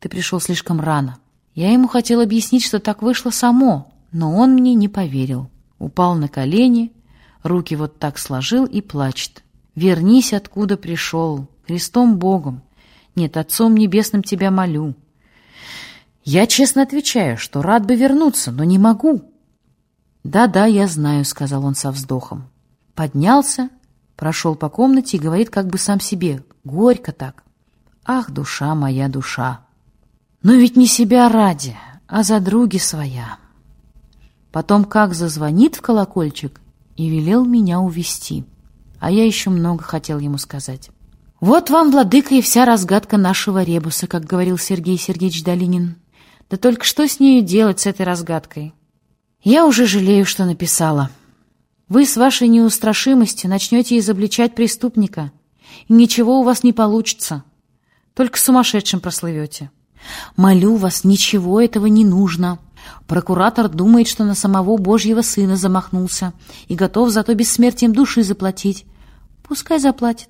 Speaker 1: Ты пришел слишком рано. Я ему хотел объяснить, что так вышло само, но он мне не поверил. Упал на колени, руки вот так сложил и плачет. «Вернись, откуда пришел. Христом Богом. Нет, Отцом Небесным тебя молю. Я честно отвечаю, что рад бы вернуться, но не могу. Да-да, я знаю, сказал он со вздохом. Поднялся, прошел по комнате и говорит как бы сам себе, горько так. Ах, душа моя, душа! Но ведь не себя ради, а за други своя. Потом как зазвонит в колокольчик и велел меня увести. А я еще много хотел ему сказать. «Вот вам, владыка, и вся разгадка нашего ребуса», как говорил Сергей Сергеевич Долинин. «Да только что с нею делать, с этой разгадкой?» «Я уже жалею, что написала. Вы с вашей неустрашимостью начнете изобличать преступника, и ничего у вас не получится. Только сумасшедшим прослывете. Молю вас, ничего этого не нужно. Прокуратор думает, что на самого Божьего Сына замахнулся и готов зато бессмертием души заплатить. Пускай заплатит.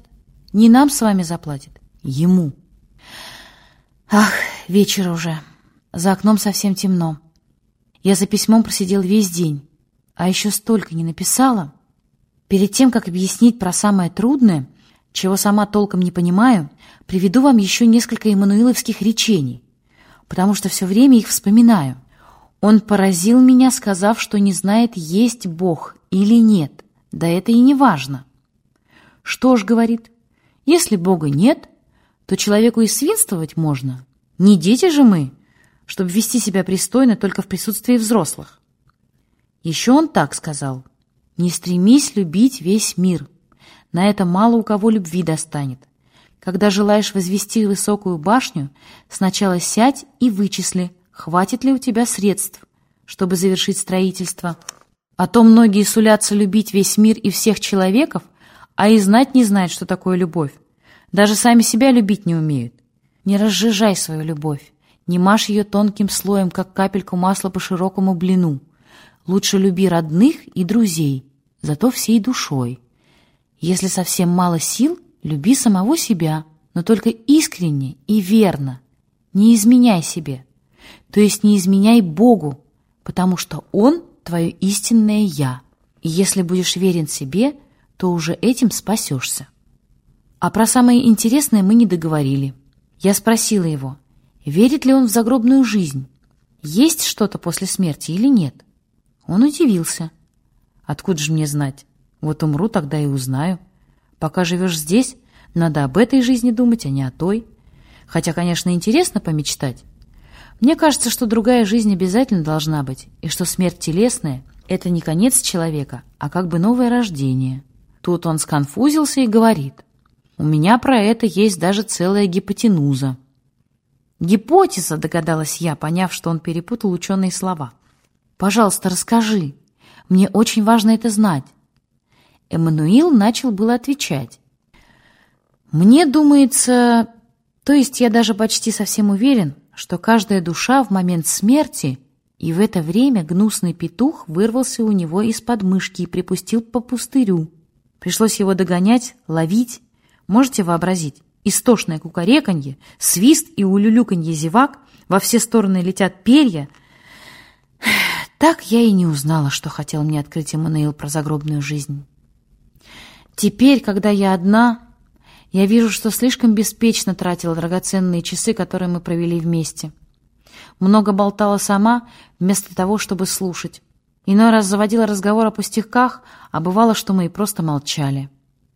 Speaker 1: Не нам с вами заплатит, ему. Ах, вечер уже. За окном совсем темно. Я за письмом просидел весь день, а еще столько не написала. Перед тем, как объяснить про самое трудное, чего сама толком не понимаю, приведу вам еще несколько эммануиловских речений, потому что все время их вспоминаю. Он поразил меня, сказав, что не знает, есть Бог или нет. Да это и не важно. Что ж, говорит, если Бога нет, то человеку и свинствовать можно. Не дети же мы, чтобы вести себя пристойно только в присутствии взрослых. Еще он так сказал. «Не стремись любить весь мир. На это мало у кого любви достанет. Когда желаешь возвести высокую башню, сначала сядь и вычисли, хватит ли у тебя средств, чтобы завершить строительство. А то многие сулятся любить весь мир и всех человеков, а и знать не знают, что такое любовь. Даже сами себя любить не умеют. Не разжижай свою любовь, не машь ее тонким слоем, как капельку масла по широкому блину. Лучше люби родных и друзей, зато всей душой. Если совсем мало сил, люби самого себя, но только искренне и верно. Не изменяй себе, то есть не изменяй Богу, потому что Он — твое истинное «Я». И если будешь верен себе — то уже этим спасешься. А про самое интересное мы не договорили. Я спросила его, верит ли он в загробную жизнь, есть что-то после смерти или нет. Он удивился. Откуда же мне знать? Вот умру, тогда и узнаю. Пока живешь здесь, надо об этой жизни думать, а не о той. Хотя, конечно, интересно помечтать. Мне кажется, что другая жизнь обязательно должна быть, и что смерть телесная — это не конец человека, а как бы новое рождение. Тут он сконфузился и говорит. У меня про это есть даже целая гипотенуза. Гипотеза, догадалась я, поняв, что он перепутал ученые слова. Пожалуйста, расскажи. Мне очень важно это знать. Эммануил начал было отвечать. Мне думается, то есть я даже почти совсем уверен, что каждая душа в момент смерти, и в это время гнусный петух вырвался у него из подмышки и припустил по пустырю. Пришлось его догонять, ловить. Можете вообразить? Истошное кукареканье, свист и улюлюканье зевак, во все стороны летят перья. <sighs> Так я и не узнала, что хотел мне открыть Эммануил про загробную жизнь. Теперь, когда я одна, я вижу, что слишком беспечно тратила драгоценные часы, которые мы провели вместе. Много болтала сама, вместо того, чтобы слушать. Иной раз заводила разговор о пустяках, а бывало, что мы и просто молчали.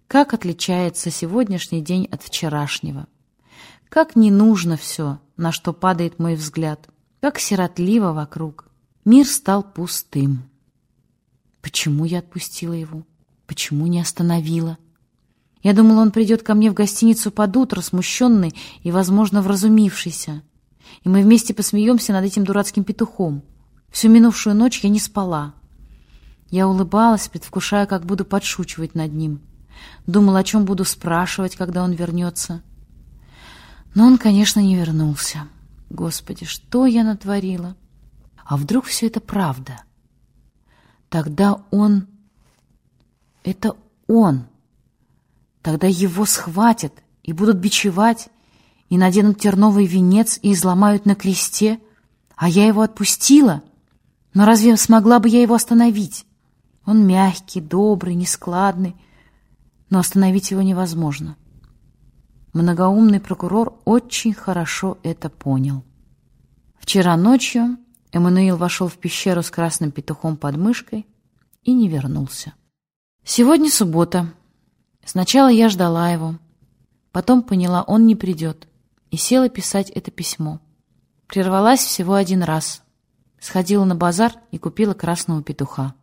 Speaker 1: Как отличается сегодняшний день от вчерашнего? Как не нужно все, на что падает мой взгляд. Как сиротливо вокруг. Мир стал пустым. Почему я отпустила его? Почему не остановила? Я думала, он придет ко мне в гостиницу под утро, смущенный и, возможно, вразумившийся. И мы вместе посмеемся над этим дурацким петухом. Всю минувшую ночь я не спала. Я улыбалась, предвкушая, как буду подшучивать над ним. Думала, о чем буду спрашивать, когда он вернется. Но он, конечно, не вернулся. Господи, что я натворила? А вдруг все это правда? Тогда он... Это он... Тогда его схватят и будут бичевать, и наденут терновый венец и изломают на кресте, а я его отпустила. Но разве смогла бы я его остановить? Он мягкий, добрый, нескладный, но остановить его невозможно. Многоумный прокурор очень хорошо это понял. Вчера ночью Эммануил вошел в пещеру с красным петухом под мышкой и не вернулся. Сегодня суббота. Сначала я ждала его. Потом поняла, он не придет. И села писать это письмо. Прервалась всего один раз. Сходила на базар и купила красного петуха.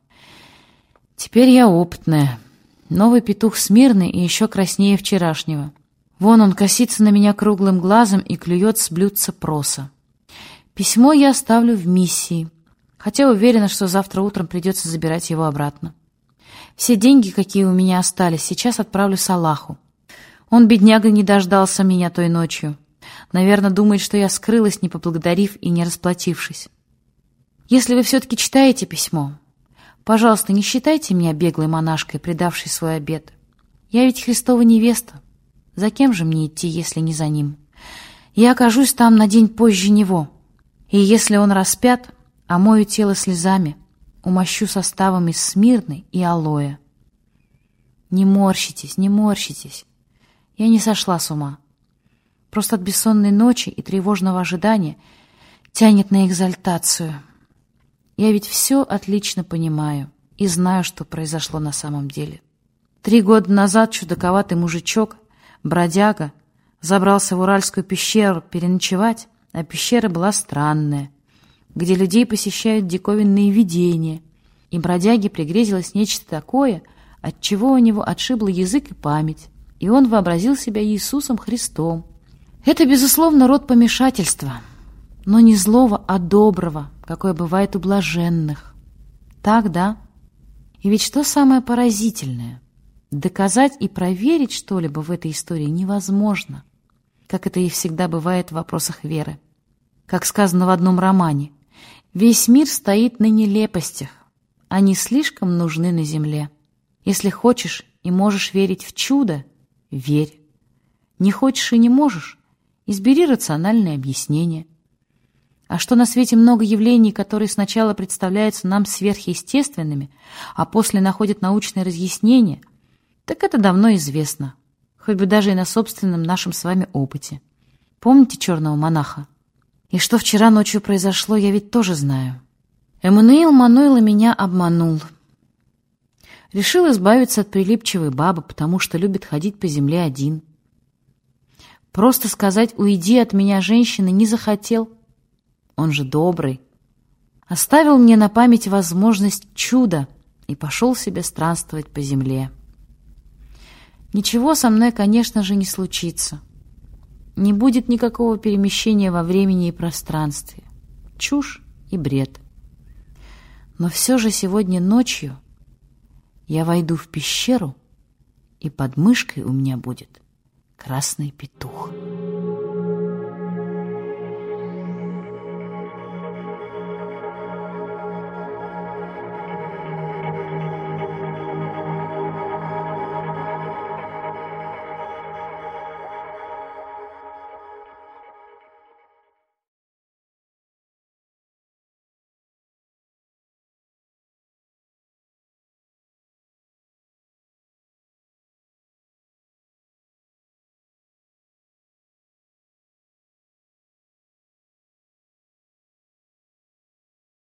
Speaker 1: Теперь я опытная. Новый петух смирный и еще краснее вчерашнего. Вон он косится на меня круглым глазом и клюет с блюдца проса. Письмо я оставлю в миссии, хотя уверена, что завтра утром придется забирать его обратно. Все деньги, какие у меня остались, сейчас отправлю Салаху. Он, бедняга, не дождался меня той ночью. Наверное, думает, что я скрылась, не поблагодарив и не расплатившись. Если вы все-таки читаете письмо, пожалуйста, не считайте меня беглой монашкой, предавшей свой обет. Я ведь Христова невеста. За кем же мне идти, если не за ним? Я окажусь там на день позже него. И если он распят, омою тело слезами — умощу составом из смирны и алоэ. Не морщитесь, не морщитесь. Я не сошла с ума. Просто от бессонной ночи и тревожного ожидания тянет на экзальтацию. Я ведь все отлично понимаю и знаю, что произошло на самом деле. Три года назад чудаковатый мужичок, бродяга, забрался в Уральскую пещеру переночевать, а пещера была странная где людей посещают диковинные видения, и бродяге пригрезилось нечто такое, от чего у него отшибло язык и память, и он вообразил себя Иисусом Христом. Это, безусловно, род помешательства, но не злого, а доброго, какое бывает у блаженных. Так, да? И ведь что самое поразительное? Доказать и проверить что-либо в этой истории невозможно, как это и всегда бывает в вопросах веры. Как сказано в одном романе, Весь мир стоит на нелепостях. Они слишком нужны на земле. Если хочешь и можешь верить в чудо, верь. Не хочешь и не можешь, избери рациональное объяснение. А что на свете много явлений, которые сначала представляются нам сверхъестественными, а после находят научное разъяснение, так это давно известно, хоть бы даже и на собственном нашем с вами опыте. Помните черного монаха? И что вчера ночью произошло, я ведь тоже знаю. Эммануил Мануила меня обманул. Решил избавиться от прилипчивой бабы, потому что любит ходить по земле один. Просто сказать «уйди от меня, женщины» не захотел. Он же добрый. Оставил мне на память возможность чуда и пошел себе странствовать по земле. Ничего со мной, конечно же, не случится. Не будет никакого перемещения во времени и пространстве. Чушь и бред. Но все же сегодня ночью я войду в пещеру, и под мышкой у меня будет красный петух».